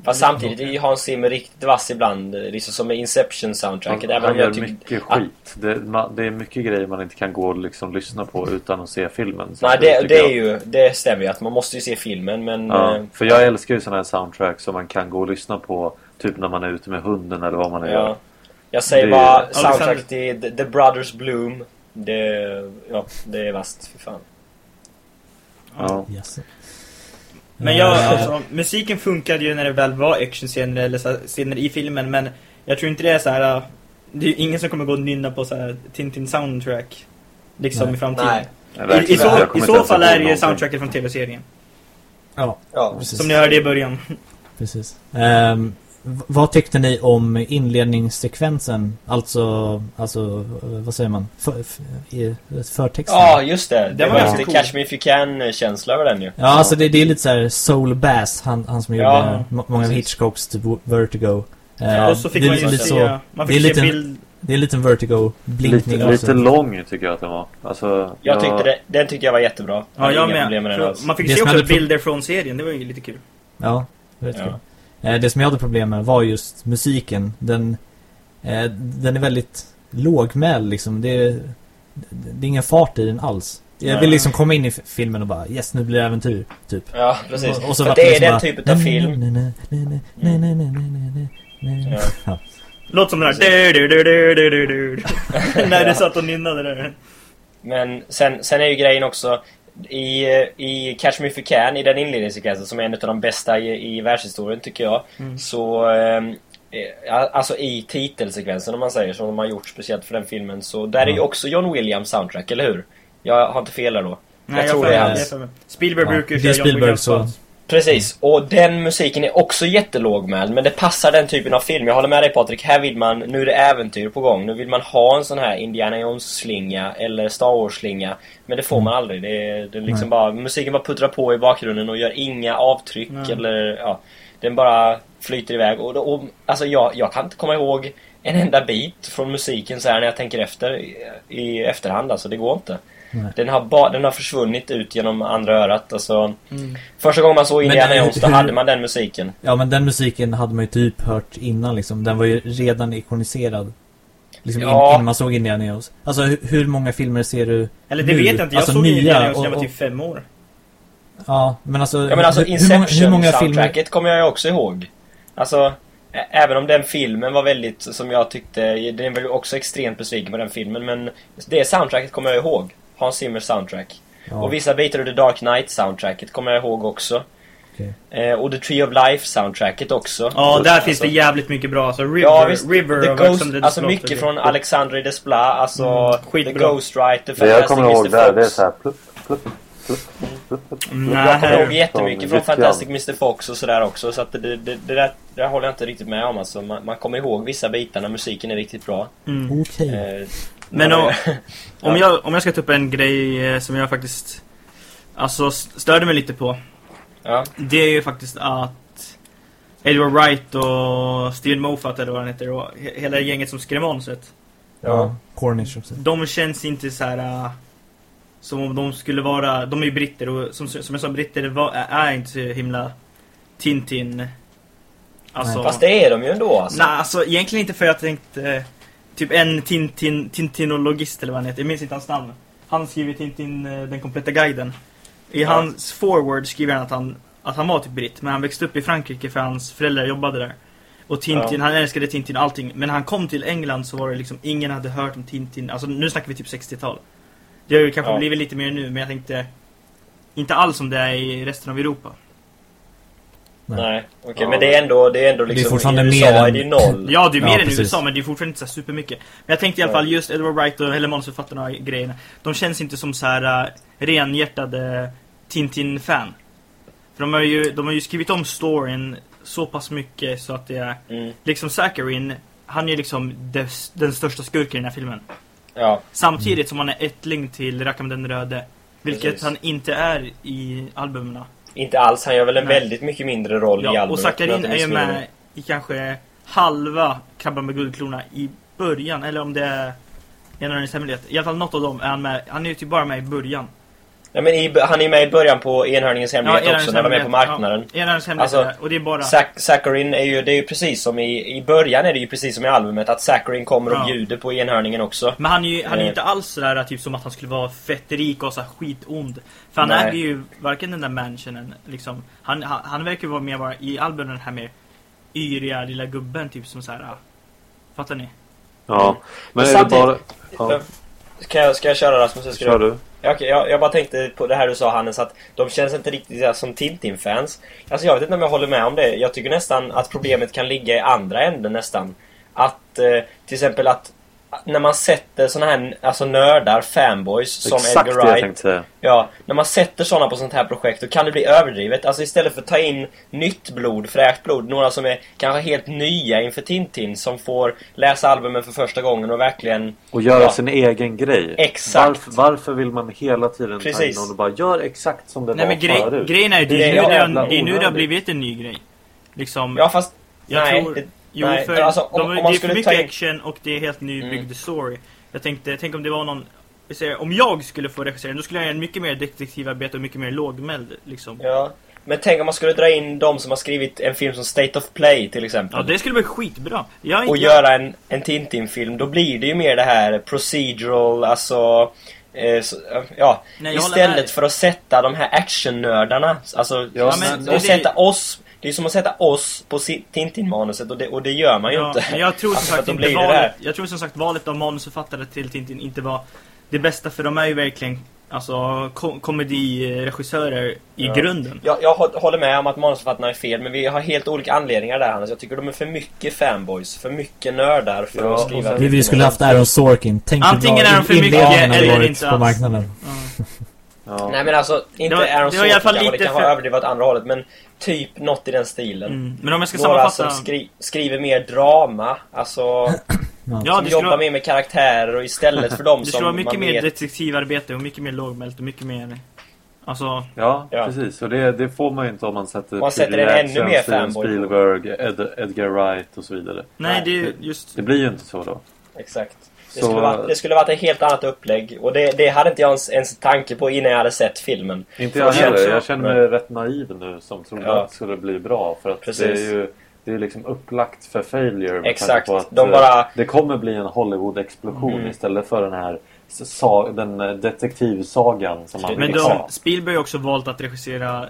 Fast samtidigt är ju Hans Zimmer riktigt vass ibland. Liksom som med Inception-soundtracket. Han, han gör jag tycker... mycket Ah, skit. Det, ma, det är mycket grejer man inte kan gå och liksom lyssna på utan att se filmen. Så Nej, det, det är ju... Det stämmer ju att man måste ju se filmen, men... Ja, eh, för jag älskar ju såna här soundtracks som man kan gå och lyssna på Typ när man är ute med hunden eller vad man är Ja. Jag säger Det- bara Alexander- soundtrack till The, The Brothers Bloom. Det, ja, det är vasst, för fan. Ja. Yes. Men jag, alltså, musiken funkade ju när det väl var actionscener eller så här, scener i filmen, men jag tror inte det är så här. äh, Det är ju ingen som kommer gå och nynna på så här Tintin soundtrack. Liksom Nej. i framtiden. Nej. I, i, så, I så fall är det ju soundtracket från tv-serien. Ja, Ja. precis. Som ni hörde i början. Precis. V- vad tyckte ni om inledningssekvensen? Alltså, alltså vad säger man? För, för, i, förtexten? Ja, just det. Det var var ganska lite cool. Catch Me If You Can-känsla över den ju. Ja, alltså det, det är lite så här Soul Bass, han, han som Ja, gjorde må- många av. Hitchcocks typ Vertigo. Eh, och så fick det, är man ju lite så, man det fick är lite- bild... det är en liten Vertigo-blinkning Lite, också. lite lång tycker jag att den var. Alltså, Jag tyckte det, den tyckte jag var jättebra. Ja, jag inga problem med. med den alls. Man fick Det se också bilder från serien, det var ju lite kul. Ja, det vet Ja det som jag hade problem med var just musiken. Den, den är väldigt lågmäld liksom. Det är, det är ingen fart i den alls. Jag vill liksom komma in i filmen och bara Yes, nu blir det äventyr, typ Ja, precis och, och så För det liksom är den typen av film Låt som den här du, du, du, du, du, du. När du satt och nynnade där Men sen, sen är ju grejen också i, i Catch Me If You Can, i den inledningssekvensen som är en av de bästa i, i världshistorien tycker jag. Mm. Så, ehm, eh, alltså i titelsekvensen om man säger, som de har gjort speciellt för den filmen. Så där är ju Ja. också John Williams soundtrack, eller hur? Jag har inte fel där då. Nej, tror får- det är jag hans. Spielberg Ja, brukar ju köra John Williams så-. Precis, och den musiken är också jättelågmäld men det passar den typen av film. Jag håller med dig Patrik, här vill man, nu är det äventyr på gång. Nu vill man ha en sån här Indiana Jones-slinga eller Star Wars-slinga. Men det får man aldrig. Det det liksom Nej. bara, musiken bara puttrar på i bakgrunden och gör inga avtryck Nej. eller ja. Den bara flyter iväg och, och alltså jag, jag kan inte komma ihåg en enda bit från musiken så här när jag tänker efter i, i efterhand alltså, det går inte. Nej. Den har, ba, den har försvunnit ut genom andra örat. Alltså, Mm. Första gången man såg Indiana Jones, då hade man den musiken. ja, men den musiken hade man ju typ hört innan liksom. Den var ju redan ikoniserad. Liksom Ja. in, innan man såg Indiana Jones. Alltså hur, hur många filmer ser du Eller det nu? vet jag inte, jag Alltså, såg ju nya Indiana Jones när jag var typ fem år. Ja, men alltså... Ja men alltså hur, hur många, hur många filmer... Inception-soundtracket kommer jag ju också ihåg. Alltså, även om den filmen var väldigt, som jag tyckte, den är väl också extremt besviken på den filmen, men det soundtracket kommer jag ihåg. Hans Zimmers soundtrack. Ja, Och vissa bitar ur The Dark Knight-soundtracket kommer jag ihåg också. okej. Eh, och The Tree of Life-soundtracket också. Ja, där Alltså, finns det jävligt mycket bra. Alltså River, Ja visst, River The Ghost, Alexander alltså Desplat, mycket eller- från Alexandre Desplat, alltså Mm, The. Ghostwriter, det jag kommer ihåg där, det är såhär plupp, plupp, nej. Jag kommer ihåg jättemycket från. Fantastic Mr. Fox och sådär också så att det, det, det, det, där, det där håller jag inte riktigt med om alltså. Man, man kommer ihåg vissa bitar när musiken är riktigt bra. Mm. Okej. Eh, Men om, om, jag, om jag ska ta upp en grej eh, som jag faktiskt Alltså störde mig lite på ja, Det är ju faktiskt att Edward Wright och Steven Moffat eller vad han heter och he- hela gänget som skrev manuset Ja, Cornish också. De känns inte så här äh, Som om de skulle vara De är ju britter och som, som jag sa britter var, är inte så himla Tintin Alltså. Fast det är de ju ändå alltså. Nej, alltså egentligen inte för jag tänkte eh, Typ en Tintin, Tintinologist eller vad han heter, jag minns inte hans namn. Han skriver Tintin, eh, den kompletta guiden. I Ja. hans forward skriver han att han Att han var typ britt, men han växte upp i Frankrike för hans föräldrar jobbade där. Och Tintin, Ja. han älskade Tintin och allting. Men när han kom till England så var det liksom Ingen hade hört om Tintin, alltså nu snackar vi typ 60-tal Det har ju kanske Ja. blivit lite mer nu, men jag tänkte Inte alls som det är i resten av Europa Nej, okej. Ja. Men det är ändå, det är ändå Det är liksom fortfarande i mer USA än- är det noll. Ja, det är mer Ja, än precis. USA, men det är fortfarande inte så supermycket. Men jag tänkte i alla fall just Edward Wright och hela manusförfattarna och grejerna. De känns inte som så här uh, renhjärtade Tintin-fan. För de har, ju, de har ju skrivit om storyn så pass mycket så att det är... Mm, Liksom Zacharin, han är liksom des, den största skurken i den här filmen. ja, Samtidigt som han är ättling till Rackham den röde. Vilket Precis. han inte är i albumen. Inte alls, han gör väl en Nej. väldigt mycket mindre roll i Ja, albumet. och Sakarin är ju med i kanske halva Krabban med guldklorna i början, eller om det är Enhörningens hemlighet. I alla fall något av dem är han med. Han är ju typ bara med i början. Ja, men i, han är med i början på Enhörningens hemlighet Enhörningens också, när de är på marknaden. Ja, Enhörningens hemlighet Alltså, är- och det är bara... Zacharin är ju, det är ju precis som i, i början är det ju precis som i albumet att Zacharin kommer och Ja. bjuder på enhörningen också. Men han är ju han är Eh. inte alls sådär typ som att han skulle vara fett rik och så här skitond. För han Nej. äger ju varken den där mansionen liksom. Han, han, han verkar ju vara mer bara i albumen den här mer yriga lilla gubben typ som såhär. Fattar ni? Ja. Men Men är det bara... Ja, Ska jag, ska jag köra Rasmus? Ska kör du. Ja, okej, jag, jag bara tänkte på det här du sa Hannes att de känns inte riktigt som Tintin-fans. Alltså jag vet inte om jag håller med om det. Jag tycker nästan att problemet kan ligga i andra änden nästan. Att eh, till exempel att när man sätter såna här alltså nördar, fanboys som Exakt Edgar det jag Wright. tänkte säga. Ja, när man sätter såna på sånt här projekt då kan det bli överdrivet. Alltså istället för att ta in nytt blod, fräscht blod, några som är kanske helt nya inför Tintin som får läsa albumen för första gången och verkligen Och göra Ja. sin egen grej. Exakt. Varför, varför vill man hela tiden ta in Precis. någon och bara gör exakt som det Nej var men grej, förut? grejen är ju, det Det är nu det, har- det, är nu det har onödigt. blivit en ny grej. Liksom, Ja fast jag nej, tror... det- Jo, nej, för alltså, om- de, om man det är för mycket in- action och det är helt nybyggd Mm. story. Jag tänkte, tänk om det var någon... Om jag skulle få regissera då skulle jag göra en mycket mer detektivarbete och mycket mer lågmäld liksom. Ja, Ja. Men tänk om man skulle dra in de som har skrivit en film som State of Play till exempel. det skulle bli skitbra. Jag har och inte, göra en, en Tintin-film. Då blir det ju mer det här procedural, alltså... Eh, så, ja, Nej, istället för att sätta de här actionnördarna. Alltså, Ja, men och det- sätta oss... Det är som att sätta oss på Tintin-manuset och det, och det gör man ju ja, inte. Men jag tror som Alltså, sagt inte valet, jag tror som sagt valet av manusförfattare till Tintin inte var det bästa för de är ju verkligen alltså ko komediregissörer i Ja. grunden. Jag, jag hå- håller med om att manusförfattarna är fel, men vi har helt olika anledningar där Hannes. Jag tycker de är för mycket fanboys, för mycket nördar för Ja, att skriva... Vi, vi skulle haft Aaron Sorkin. Tänk Antingen är de för mycket eller inte på marknaden. Ja. Ja. Nej men alltså, inte Det var- Aaron det var i alla fall Sorkin kanske, det lite kanske för- har överdrivet åt andra hållet, men typ något i den stilen. Mm. Men om jag ska Några sammanfatta... som skri skriver mer drama, alltså ja, som det jobbar vara, mer med karaktärer och istället för de det som skulle vara mycket mer vet... detektivarbete och mycket mer lågmält och mycket mer... Alltså... Ja, Ja. precis. Och det, det får man ju inte om man sätter Man sätter en ännu mer fanboy på. Spielberg, Ed, Edgar Wright och så vidare. Nej, Nej, det är det- just... Det blir ju inte så då. Exakt. Det Så- skulle, varit, det skulle varit ett helt annat upplägg och det, det hade inte jag ens, ens tanke på innan jag hade sett filmen. Inte jag heller. Jag känner mig rätt naiv nu som trodde Ja. att det skulle bli bra. För att Precis. det är ju det är liksom upplagt för failure. Exakt. På att, De eh, bara- Det kommer bli en Hollywood-explosion Mm. istället för den här den eh, detektivsagan som man Men de. Spielberg har också valt att regissera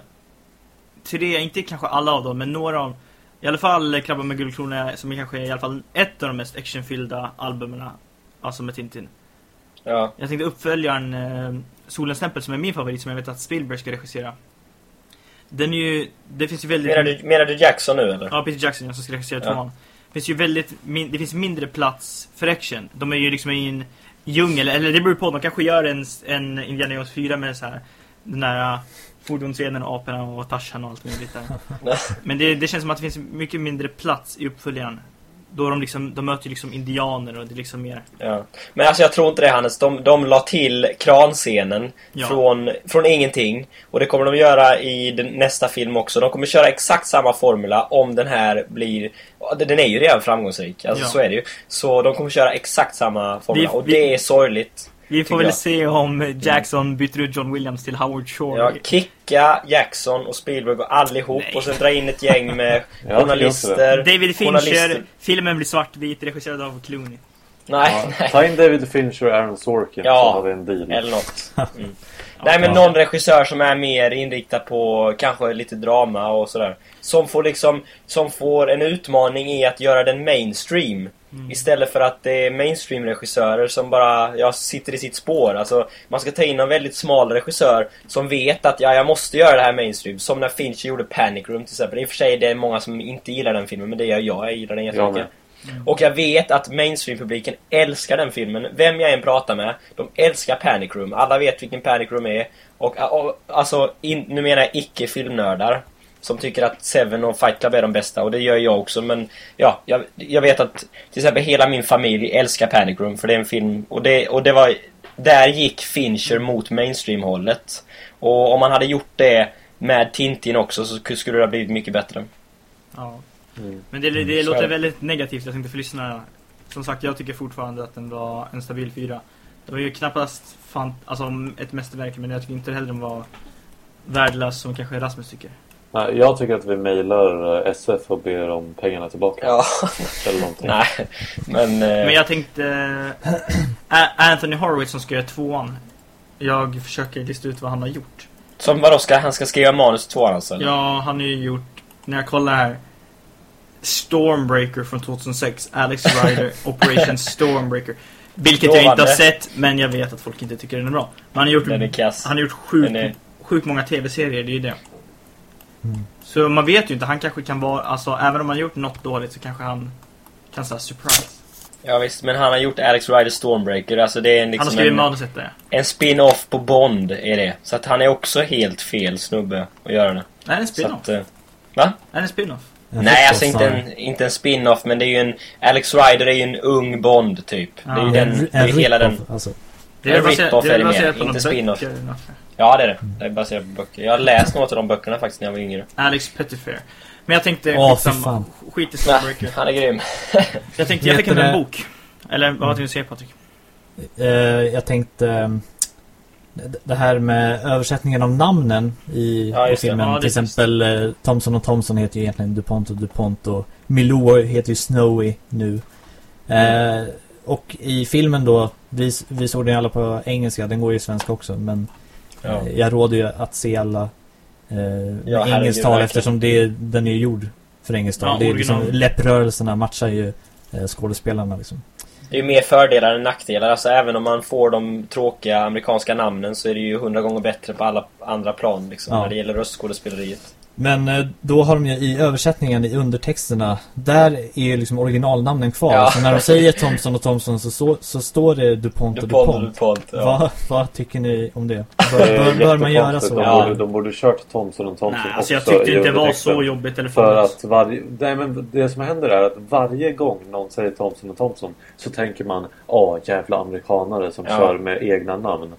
tre, inte kanske alla av dem, men några av i alla fall Krabban med guldklorna som är kanske i alla fall ett av de mest actionfyllda albumen Alltså med Tintin. Ja. Jag tänkte uppföljaren eh, Solens tempel som är min favorit som jag vet att Spielberg ska regissera. Den är ju, det finns ju väldigt... Menar du, menar du Jackson nu eller? Ja, Peter Jackson som ska regissera Ja. tvåan. Det finns ju väldigt, det finns mindre plats för action. De är ju liksom i en djungel, eller det beror på, de kanske gör en, en Indiana Jones 4 med så här den där uh, fordonsscenen och aporna och Tarzan och allt möjligt där. Men det, det känns som att det finns mycket mindre plats i uppföljaren. Då de liksom, de möter liksom indianer och det är liksom mer... Ja. Men alltså jag tror inte det Hannes. De, de la till kranscenen Ja. från, från ingenting. Och det kommer de göra i den, nästa film också. De kommer köra exakt samma formula om den här blir... Den är ju redan framgångsrik. Alltså Ja. så är det ju. Så de kommer köra exakt samma formula. Vi- och vi- det är sorgligt. Vi får väl jag. se om Jackson byter ut John Williams till Howard Shore. Ja, kicka Jackson och Spielberg och allihop Nej. och sen dra in ett gäng med journalister. David Fincher, journalister. filmen blir svartvit, regisserad av Clooney. Nej, Ja, nej. ta in David Fincher och Aaron Sorkin Ja. så har vi en deal. Eller något. Mm. Nej men någon regissör som är mer inriktad på kanske lite drama och sådär. Som får liksom, som får en utmaning i att göra den mainstream. Istället för att det är mainstream-regissörer som bara, ja, sitter i sitt spår. Alltså, man ska ta in en väldigt smal regissör som vet att, ja, jag måste göra det här mainstream. Som när Fincher gjorde Panic Room till exempel. I och för sig det är många som inte gillar den filmen, men det gör jag. Jag gillar den Jag och jag vet att mainstream-publiken älskar den filmen. Vem jag än pratar med, de älskar Panic Room. Alla vet vilken Panic Room är. Och, och alltså, in, nu menar jag icke-filmnördar. Som tycker att Seven och Fight Club är de bästa. Och det gör jag också. Men ja, jag, jag vet att till exempel hela min familj älskar Panic Room. För det är en film. Och det, och det var där gick Fincher mot mainstream-hållet. Och om man hade gjort det med Tintin också så skulle det ha blivit mycket bättre. Ja. Mm. Men det, det låter det. väldigt negativt. Jag tänkte för lyssnarna. Som sagt, jag tycker fortfarande att den var en stabil fyra. Det var ju knappast fan, alltså, ett mästerverk, men jag tycker inte heller den var värdelös som kanske Rasmus tycker. Nej, Jag tycker att vi mejlar eh, SF och ber om pengarna tillbaka. Ja, Eller någonting. nej. Men... eh, Men jag tänkte... Ä- Anthony Horowitz som ska göra tvåan. Jag försöker lista ut vad han har gjort. Som vadå, ska, han ska skriva manus tvåan alltså? eller? Ja, han har ju gjort... När jag kollar här. Stormbreaker från 2006. Alex Rider, Operation Stormbreaker. Vilket jag inte har sett, men jag vet att folk inte tycker den är bra. Men han har gjort, han har gjort sjukt, är- sjukt många tv-serier, det är ju det. Mm. Så man vet ju inte, han kanske kan vara, alltså även om han har gjort något dåligt så kanske han kan säga surprise. Ja visst, men han har gjort Alex Rider Stormbreaker. Alltså det är en, han har liksom skrivit en, manuset där. en spin-off på Bond är det. Så att han är också helt fel snubbe att göra det. Är det en spin-off? eh, va? Är det en spin-off? Nej, alltså inte en, inte en spin-off, men det är ju en... Alex Rider är ju en ung Bond, typ. Ja. Det är ju En, den... Det en är hela den... alltså. Det är rip-off det är det mer, inte spin-off. Ja, det är det. Det är baserat på böcker. Jag har läst något av de böckerna faktiskt när jag var yngre. Alex Pettyfair. Men jag tänkte, Åh, fy fan. skit i Stormbreaker. han är grym. Jag tänkte, jag fick en det? bok. Eller vad tänkte du säga Patrik? Eh, jag tänkte... ehm, det- här med översättningen av namnen i, Ja, just filmen. Ja, Till exempel eh, Thompson och Thompson heter ju egentligen DuPont och DuPont och Milou heter ju Snowy nu. Eh, och i filmen då, vi, vi såg den alla på engelska, den går ju i svenska också men Ja. eh, jag råder ju att se alla eh, Ja, herregud, engelskt tal verkligen. eftersom det, den är gjord för engelskt tal. Ja, det är liksom, läpprörelserna matchar ju eh, skådespelarna liksom. Det är ju mer fördelar än nackdelar. Alltså även om man får de tråkiga amerikanska namnen så är det ju hundra gånger bättre på alla andra plan liksom. Ja. När det gäller röstskådespeleriet. Men eh, då har de ju i översättningen, i undertexterna, där är ju liksom originalnamnen kvar. Ja. Så när de säger Thompson och Thompson så, så, så står det DuPont och DuPont DuPont. DuPont. Ja. Vad, vad tycker ni om det? Bör, bör, bör man göra så? De, Ja. borde, de borde kört Thompson och Thompson Nej, alltså jag tyckte inte det var så jobbigt eller För att varje, nej, men det som händer är att varje gång någon säger Thompson och Thompson så tänker man Åh jävla amerikanare som Ja. kör med egna namn.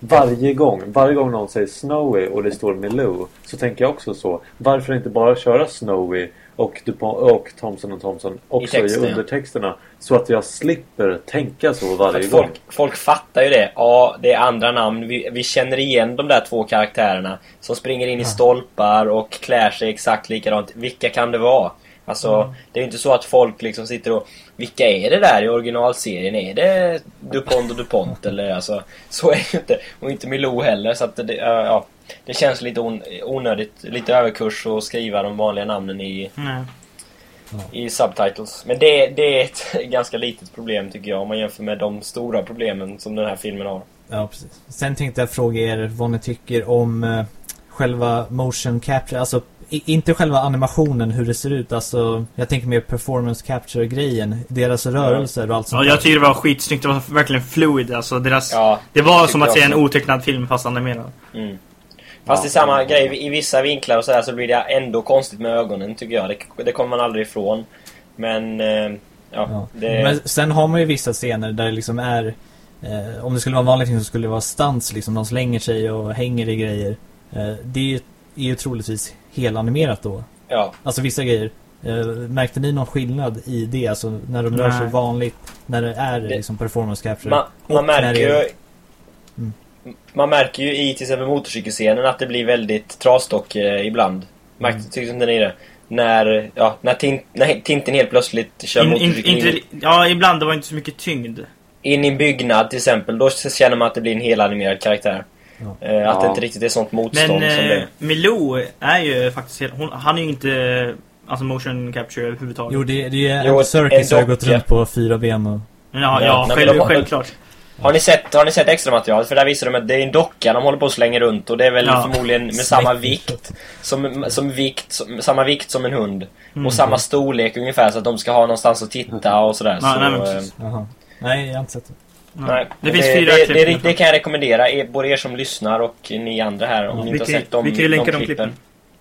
Varje gång, varje gång någon säger Snowy och det står Milou så tänker jag också så. Varför inte bara köra Snowy och, DuPont, och Thompson och Thompson också i, texten, ja. undertexterna så att jag slipper tänka så varje att gång. folk, folk fattar ju det. Ja, det är andra namn. Vi, vi känner igen de där två karaktärerna som springer in i stolpar och klär sig exakt likadant. Vilka kan det vara? Alltså, det är ju inte så att folk liksom sitter och... Vilka är det där i originalserien? Är det DuPont och DuPont? Eller alltså... Så är det ju inte. Och inte Milou heller. Så att det, ja, det känns lite on, onödigt. Lite överkurs att skriva de vanliga namnen i, Nej. i subtitles. Men det, det är ett ganska litet problem tycker jag om man jämför med de stora problemen som den här filmen har. Ja, precis. Sen tänkte jag fråga er vad ni tycker om eh, själva motion capture, alltså inte själva animationen, hur det ser ut. Alltså, jag tänker mer performance capture-grejen. Deras rörelser och allt sånt Ja, jag tycker det var skitsnyggt. Det var verkligen fluid. Alltså deras... Ja, det var som att se en otecknad film fast animerad. Mm. Fast Ja. i samma grej, i vissa vinklar och sådär så blir det ändå konstigt med ögonen tycker jag. Det, det kommer man aldrig ifrån. Men, eh, ja, Ja. det... Men sen har man ju vissa scener där det liksom är eh, Om det skulle vara en vanlig film så skulle det vara stans liksom. De slänger sig och hänger i grejer. Eh, det är ju, är ju troligtvis helanimerat då. Ja, Alltså vissa grejer. Eh, märkte ni någon skillnad i det? Alltså när de rör sig vanligt. När det är Det- liksom performance capture. man, man märker är- ju... Mm. Man märker ju i till exempel motorcykelscenen att det blir väldigt trasdock eh, ibland. Märkte, Mm. ni det? När, ja, när, Tin, när Tintin helt plötsligt kör In, in, motorcykel in, inte, ja, ibland det var inte så mycket tyngd. in i en byggnad till exempel. Då känner man att det blir en helanimerad karaktär. Ja. Eh, att det inte riktigt är sånt motstånd Men som eh, det Milou är ju faktiskt helt, hon, Han är ju inte Alltså motion capture överhuvudtaget. Jo, det, det är Jo, Serkis har gått runt på fyra ben och... Ja, Ja, ja, själv, de har- självklart. Har ni sett, har ni sett extra materialet? För där visar de att det är en docka de håller på att slänga runt och det är väl Ja. förmodligen med samma vikt som, som vikt, som, samma vikt som en hund. Mm. Och samma storlek ungefär så att de ska ha någonstans att titta och sådär. Ja, så, nej, men eh. Jaha. Nej, jag har inte sett det. Ja. nej. Det finns det, fyra det, klipp. det, det kan jag rekommendera, er, både er som lyssnar och ni andra här om Ja, ni vi inte har kan- sett de, vi kan ju länka de klippen. klippen.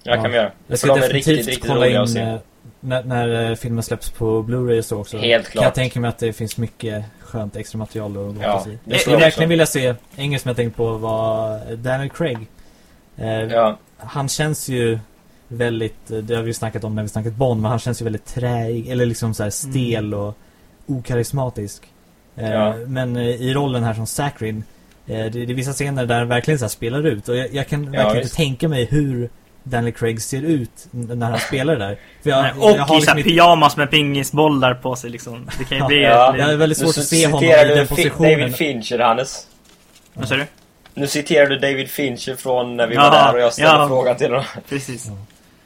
Ja, Ja. kan vi göra. Jag ska de definitivt riktigt, riktigt kolla in eh, när, när eh, filmen släpps på Blu-ray och så också. Helt Kan klart. jag tänka mig att det finns mycket skönt extra material att Ja, brottas i. det Jag skulle jag verkligen vilja se, en grej som jag tänkte på var Daniel Craig. Eh, Ja, Han känns ju väldigt, eh, det har vi ju snackat om när vi snackat Bond, men han känns ju väldigt träig, eller liksom så här stel och okarismatisk. Eh, Ja. Men eh, i rollen här som Sacchin, eh, det, det är vissa scener där han verkligen så spelar ut. Och jag, jag kan verkligen inte visst. tänka mig hur Daniel Craig ser ut när han spelar där. För jag, Nej, jag och har i liksom inte- pyjamas med pingisbollar på sig liksom. Det kan ju bli... Ja. Jag är väldigt nu svårt att se honom i den positionen. David Fincher, Hannes. Vad sa du? Nu citerar du David Fincher från när vi Jaha, var där och jag ställde ja. frågan till honom. Precis.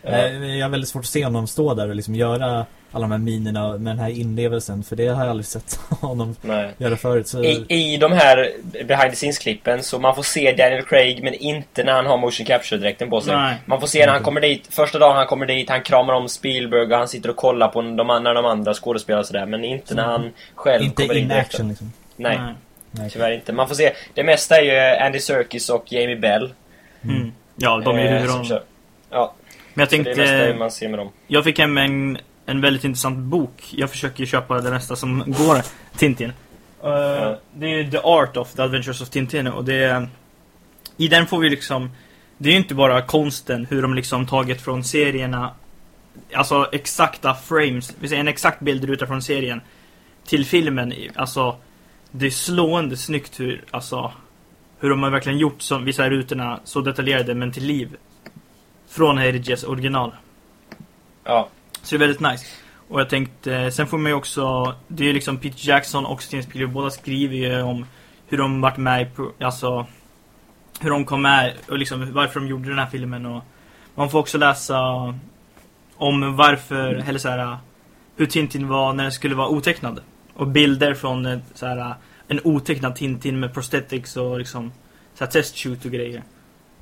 Ja. Jag har väldigt svårt att se honom stå där och liksom göra alla de här minerna med den här inlevelsen. För det har jag aldrig sett honom Nej. göra förut. Så... I, I de här behind the scenes-klippen så man får se Daniel Craig men inte när han har motion capture-dräkten på sig. Nej. Man får se när han kommer dit, första dagen han kommer dit, han kramar om Spielberg och han sitter och kollar på de, andra- när de andra skådespelar och sådär. Men inte när han själv inte kommer in in action liksom. Nej, Nej. tyvärr inte. Man får se, det mesta är ju Andy Serkis och Jamie Bell. Mm. Ja, de är ju eh, som huvudrollen. kör. Ja, Men jag så det är mesta tänkte... man ser med dem. Jag fick hem en, en väldigt intressant bok. Jag försöker köpa det mesta som går. Tintin. Uh, det är The Art of the Adventures of Tintin och det är... I den får vi liksom... Det är ju inte bara konsten, hur de liksom tagit från serierna Alltså exakta frames, vi säger en exakt bildruta från serien Till filmen, alltså Det är slående snyggt hur, alltså Hur de har verkligen gjort som, vissa rutorna så detaljerade men till liv. Från Heriges original. Ja, så det är väldigt nice. Och jag tänkte, eh, sen får man ju också, det är ju liksom Peter Jackson och Steven Spielberg, båda skriver ju om hur de varit med i, alltså hur de kom med och liksom varför de gjorde den här filmen och man får också läsa om varför, eller så här, hur Tintin var när den skulle vara otecknad. Och bilder från eh, så här, en otecknad Tintin med prosthetics och liksom så här, test shoot och grejer.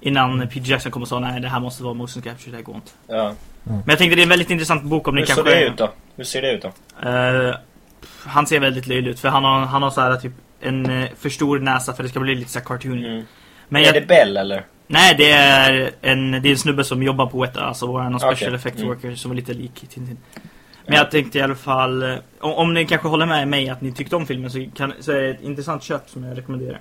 Innan Peter Jackson kom och sa nej det här måste vara motion capture, det här går inte. ja. Men jag tänkte det är en väldigt intressant bok om ni Hur ser kanske... det ut då? Hur ser det ut då? Eh, han ser väldigt löjlig ut för han har, han har så här typ en eh, för stor näsa för det ska bli lite så här cartoon. Mm. Men är jag, det Bell eller? nej, det är en det är en snubbe som jobbar på Weta, alltså vår någon special Okej, effects mm. worker som är lite lik Tintin. Men Ja. jag tänkte i alla fall, eh, om, om ni kanske håller med mig att ni tyckte om filmen så, kan, så är det ett intressant köp som jag rekommenderar.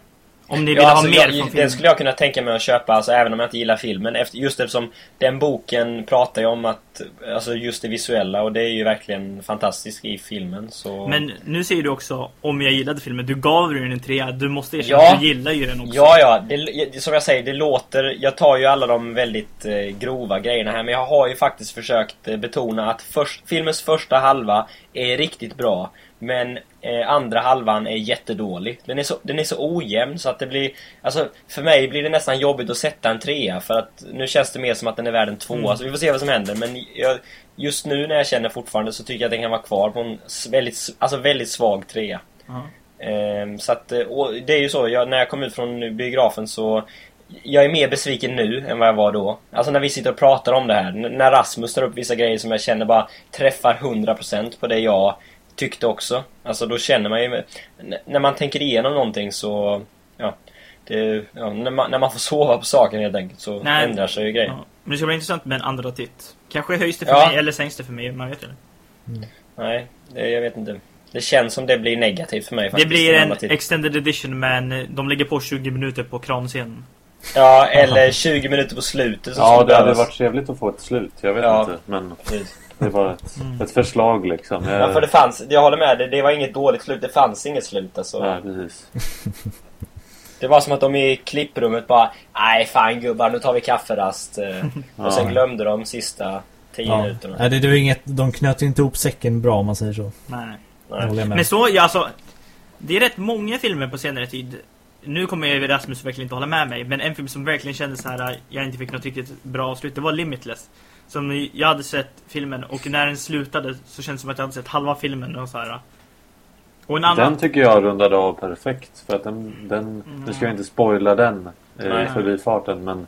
Om ni vill ha alltså, mer jag, från Den filmen. skulle jag kunna tänka mig att köpa, alltså, även om jag inte gillar filmen. Efter, just eftersom den boken pratar ju om att, alltså just det visuella och det är ju verkligen fantastiskt i filmen. Så... Men nu säger du också, om jag gillade filmen, du gav den en trea, du måste erkänna Ja. att du gillar ju den också. Ja, ja. Det, som jag säger, det låter... Jag tar ju alla de väldigt eh, grova grejerna här, men jag har ju faktiskt försökt eh, betona att först, filmens första halva är riktigt bra, men eh, andra halvan är jättedålig. Den är, så, den är så ojämn så att det blir... Alltså, för mig blir det nästan jobbigt att sätta en trea, för att nu känns det mer som att den är värd en tvåa, Mm. så vi får se vad som händer. Men jag, just nu när jag känner fortfarande så tycker jag att den kan vara kvar på en väldigt, alltså väldigt svag trea. Ja. Ehm, så att, eh, det är ju så, jag, när jag kom ut från biografen så jag är mer besviken nu än vad jag var då. Alltså när vi sitter och pratar om det här. N- när Rasmus tar upp vissa grejer som jag känner bara träffar 100% på det jag tyckte också. Alltså då känner man ju... När man tänker igenom någonting så... Ja. Det, ja när, man, när man får sova på saken helt enkelt så Nej. ändrar sig ju grejer. Ja. Men det ska bli intressant med en andra titt. Kanske höjs det för Ja. mig eller sänks det för mig, man vet inte. Nej, det, jag vet inte. Det känns som det blir negativt för mig Det faktiskt. blir den en titeln. extended edition men de lägger på 20 minuter på kranscenen. Ja, eller 20 minuter på slutet så Ja, det hade varit trevligt att få ett slut. Jag vet Ja. inte. Men Precis. Det är bara ett, Mm. ett förslag liksom. Jag, Ja, för det fanns, jag håller med, det, det var inget dåligt slut, det fanns inget slut alltså. Nej, precis. Det var som att de i klipprummet bara Nej fan gubbar, nu tar vi kafferast. eh, Och sen glömde de sista 10 Ja. minuterna. Nej, det, det var inget, de knöt inte ihop säcken bra om man säger så. Nej. Nej. Men så, ja alltså. Det är rätt många filmer på senare tid. Nu kommer jag Rasmus verkligen inte hålla med mig. Men en film som verkligen kändes så här. Jag inte fick något riktigt bra avslut. Det var Limitless. Som jag hade sett filmen och när den slutade så kändes det som att jag hade sett halva filmen och så här. Och en annan. Den tycker jag rundade av perfekt. För att den, den nu ska jag inte spoila den eh, i förbifarten. Men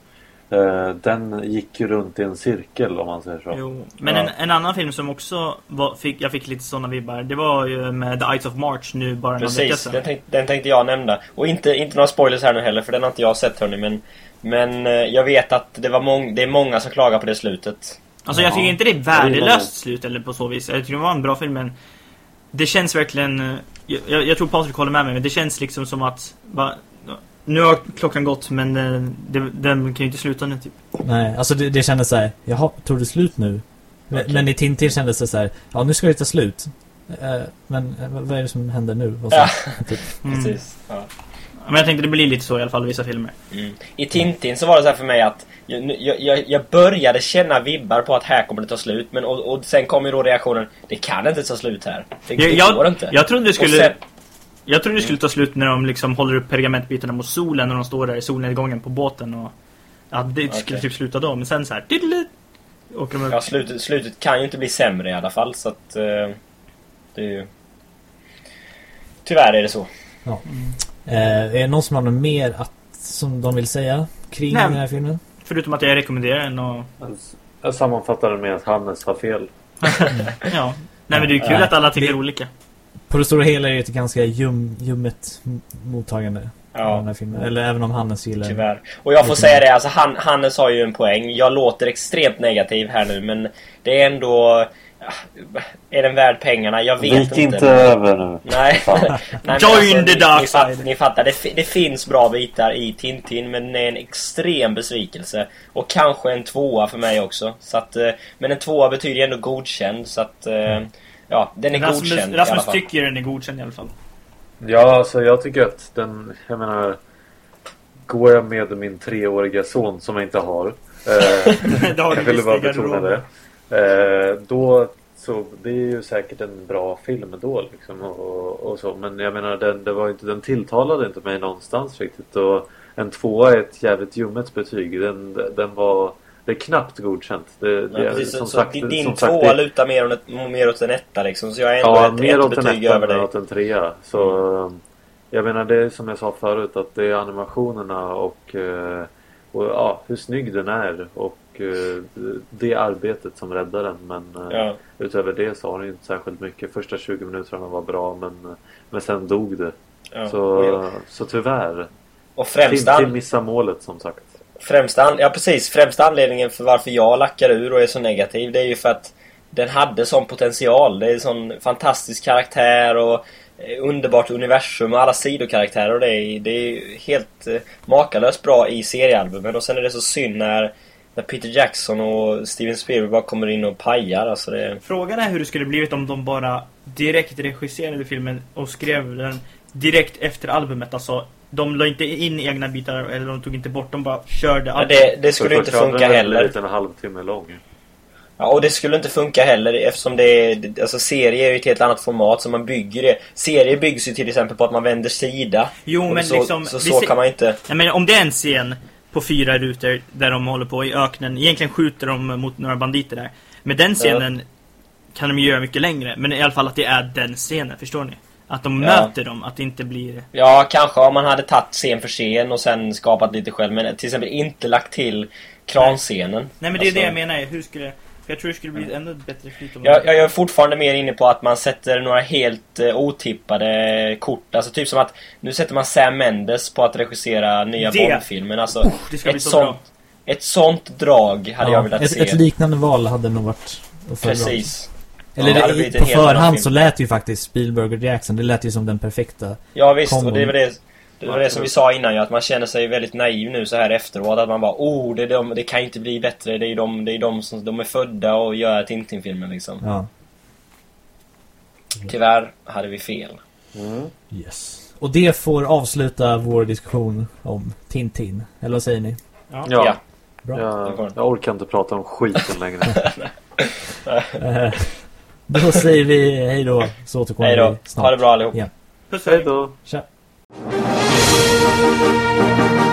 eh, den gick ju runt i en cirkel om man säger så. Jo, men Ja. en, en annan film som också var, fick, jag fick lite sådana vibbar. Det var ju med The Eyes of March nu bara någon vecka Precis, sedan. den, tänk, den tänkte jag nämna. Och inte, inte några spoilers här nu heller, för den har inte jag sett hörni. Men, men eh, jag vet att det, var mång, det är många som klagar på det slutet. Alltså jag Ja. tycker inte det är värdelöst slut eller på så vis. Jag tycker det var en bra film men det känns verkligen... eh, Jag, jag, tror Patrik håller med mig men det känns liksom som att... Va, nu har klockan gått men eh, det, den kan ju inte sluta nu typ. Nej, alltså det, det kändes så här. Jaha, tog det slut nu? Men, Okej. men i Tintin kändes det så här. Ja, nu ska det ta slut. Men vad vad är det som händer nu? Och så, Ja. typ. Mm. Precis. Ja. Men jag tänkte det blir lite så i alla fall i vissa filmer. Mm. I Tintin så var det så här för mig att jag, jag- jag, började känna vibbar på att här kommer det ta slut. Men och, och sen kom ju då reaktionen, det kan inte ta slut här. Det, det Jag, går jag, inte. jag trodde det skulle... Sen, Jag trodde det skulle ta slut när de liksom håller upp pergamentbitarna mot solen när de står där i solnedgången på båten och... Att det skulle Okej. typ sluta då, men sen så här... Åker de upp. ja, slutet, slutet kan ju inte bli sämre i alla fall så att... eh, det är ju... Tyvärr är det så. Eh, är det någon som har något mer att, som de vill säga kring Nej. den här filmen? Förutom att jag rekommenderar den och... Jag sammanfattar det med att Hannes har fel. Ja. Nej men det är kul att alla tycker det- olika. På det stora hela är det ett ganska ljum, ljummet mottagande av den Ja, här filmen. Eller även om Hannes gillar den. tyvärr. Och jag får säga det, alltså han, Hannes har ju en poäng. Jag låter extremt negativ här nu men det är ändå... Är den värd pengarna? Jag vet Vik inte. inte över nu. Nej. Nej, Join the ni, dark ni, side. ni fattar, det, det finns bra bitar i Tintin men det är en extrem besvikelse. Och kanske en tvåa för mig också. Så att, eh, men en tvåa betyder ju ändå godkänd så att... eh, Ja, den är Rasmus, godkänd i alla Rasmus fall. tycker den är godkänd i alla fall. Ja, alltså jag tycker att den, jag menar Går jag med min treåriga son som jag inte har eh, Jag du ville bara betona det. Eh, då, så det är ju säkert en bra film då liksom och, och så. Men jag menar den, det var inte, den tilltalade inte mig någonstans riktigt. Och en tvåa är ett jävligt ljummet betyg. Den, den var, det är knappt godkänt. Det, det, Ja, precis, som så sagt, din, som sagt, tvåa det- lutar mer, åt mer åt en etta liksom. Så jag är ändå Ja, ett, mer ett åt en betyg etta över dig. åt en trea. Så jag menar det är som jag sa förut att det är animationerna och, eh, och ja, hur snygg den är och eh, det arbetet som räddar den. Men eh, Ja. utöver det så har den inte särskilt mycket. Första 20 minuterna var bra men, men sen dog det. Ja. Så, så tyvärr. och främsta, Tintin an, missar målet som sagt. främsta, ja, precis, främsta anledningen för varför jag lackar ur och är så negativ det är ju för att den hade sån potential. Det är en sån fantastisk karaktär och eh, underbart universum och alla sidokaraktärer och det är, det är helt eh, makalöst bra i seriealbumen och sen är det så synd när, när Peter Jackson och Steven Spielberg bara kommer in och pajar. Alltså det, Frågan är hur det skulle blivit om de bara direkt regisserade filmen och skrev den direkt efter albumet. Alltså, de la inte in egna bitar eller de tog inte bort, de bara körde allt. det, det För skulle inte funka heller. blivit en halvtimme lång. Ja, och det skulle inte funka heller eftersom det är, alltså serie är ju ett helt annat format så man bygger det. Serier byggs ju till exempel på att man vänder sida. Jo, men så, liksom... Så, så ser- kan man inte... Nej, men om det är en scen på fyra rutor där de håller på i öknen. Egentligen skjuter de mot några banditer där. Men den scenen kan de ju göra mycket längre. Men i alla fall att det är den scenen, förstår ni? Att de Ja. möter dem, att det inte blir... Ja, kanske om man hade tagit scen för scen och sen skapat lite själv. Men till exempel inte lagt till kranscenen. Nej men det är Alltså- det jag menar, hur skulle... För jag tror det skulle bli ännu bättre flyt om Jag, jag är fortfarande mer inne på att man sätter några helt eh, otippade kort. Alltså typ som att nu sätter man Sam Mendes på att regissera nya Det- Bond-filmen. Alltså, Oh, det ska bli ett, så bra. sånt, ett sånt drag hade jag velat ett, se. ett liknande val hade nog varit föredra. Precis. Eller Ja, det på förhand så lät ju faktiskt Spielberg och Jackson, det lät ju som den perfekta. Ja visst, Kombon. och det var det, det var det som vi sa innan ju, att man känner sig väldigt naiv nu så här efteråt. Att man bara oh, det, är de, det kan inte bli bättre. Det är de, det är de som de är födda och gör Tintin-filmen liksom. Ja. Tyvärr hade vi fel. Mm. Yes. Och det får avsluta vår diskussion om Tintin. Eller vad säger ni? Ja. Ja. Bra. jag, jag orkar inte prata om skiten längre. Då säger vi hej då, så återkommer Hej då. vi snart. Ha det bra allihop. Ja. Puss Hej då! Tja. Thank you.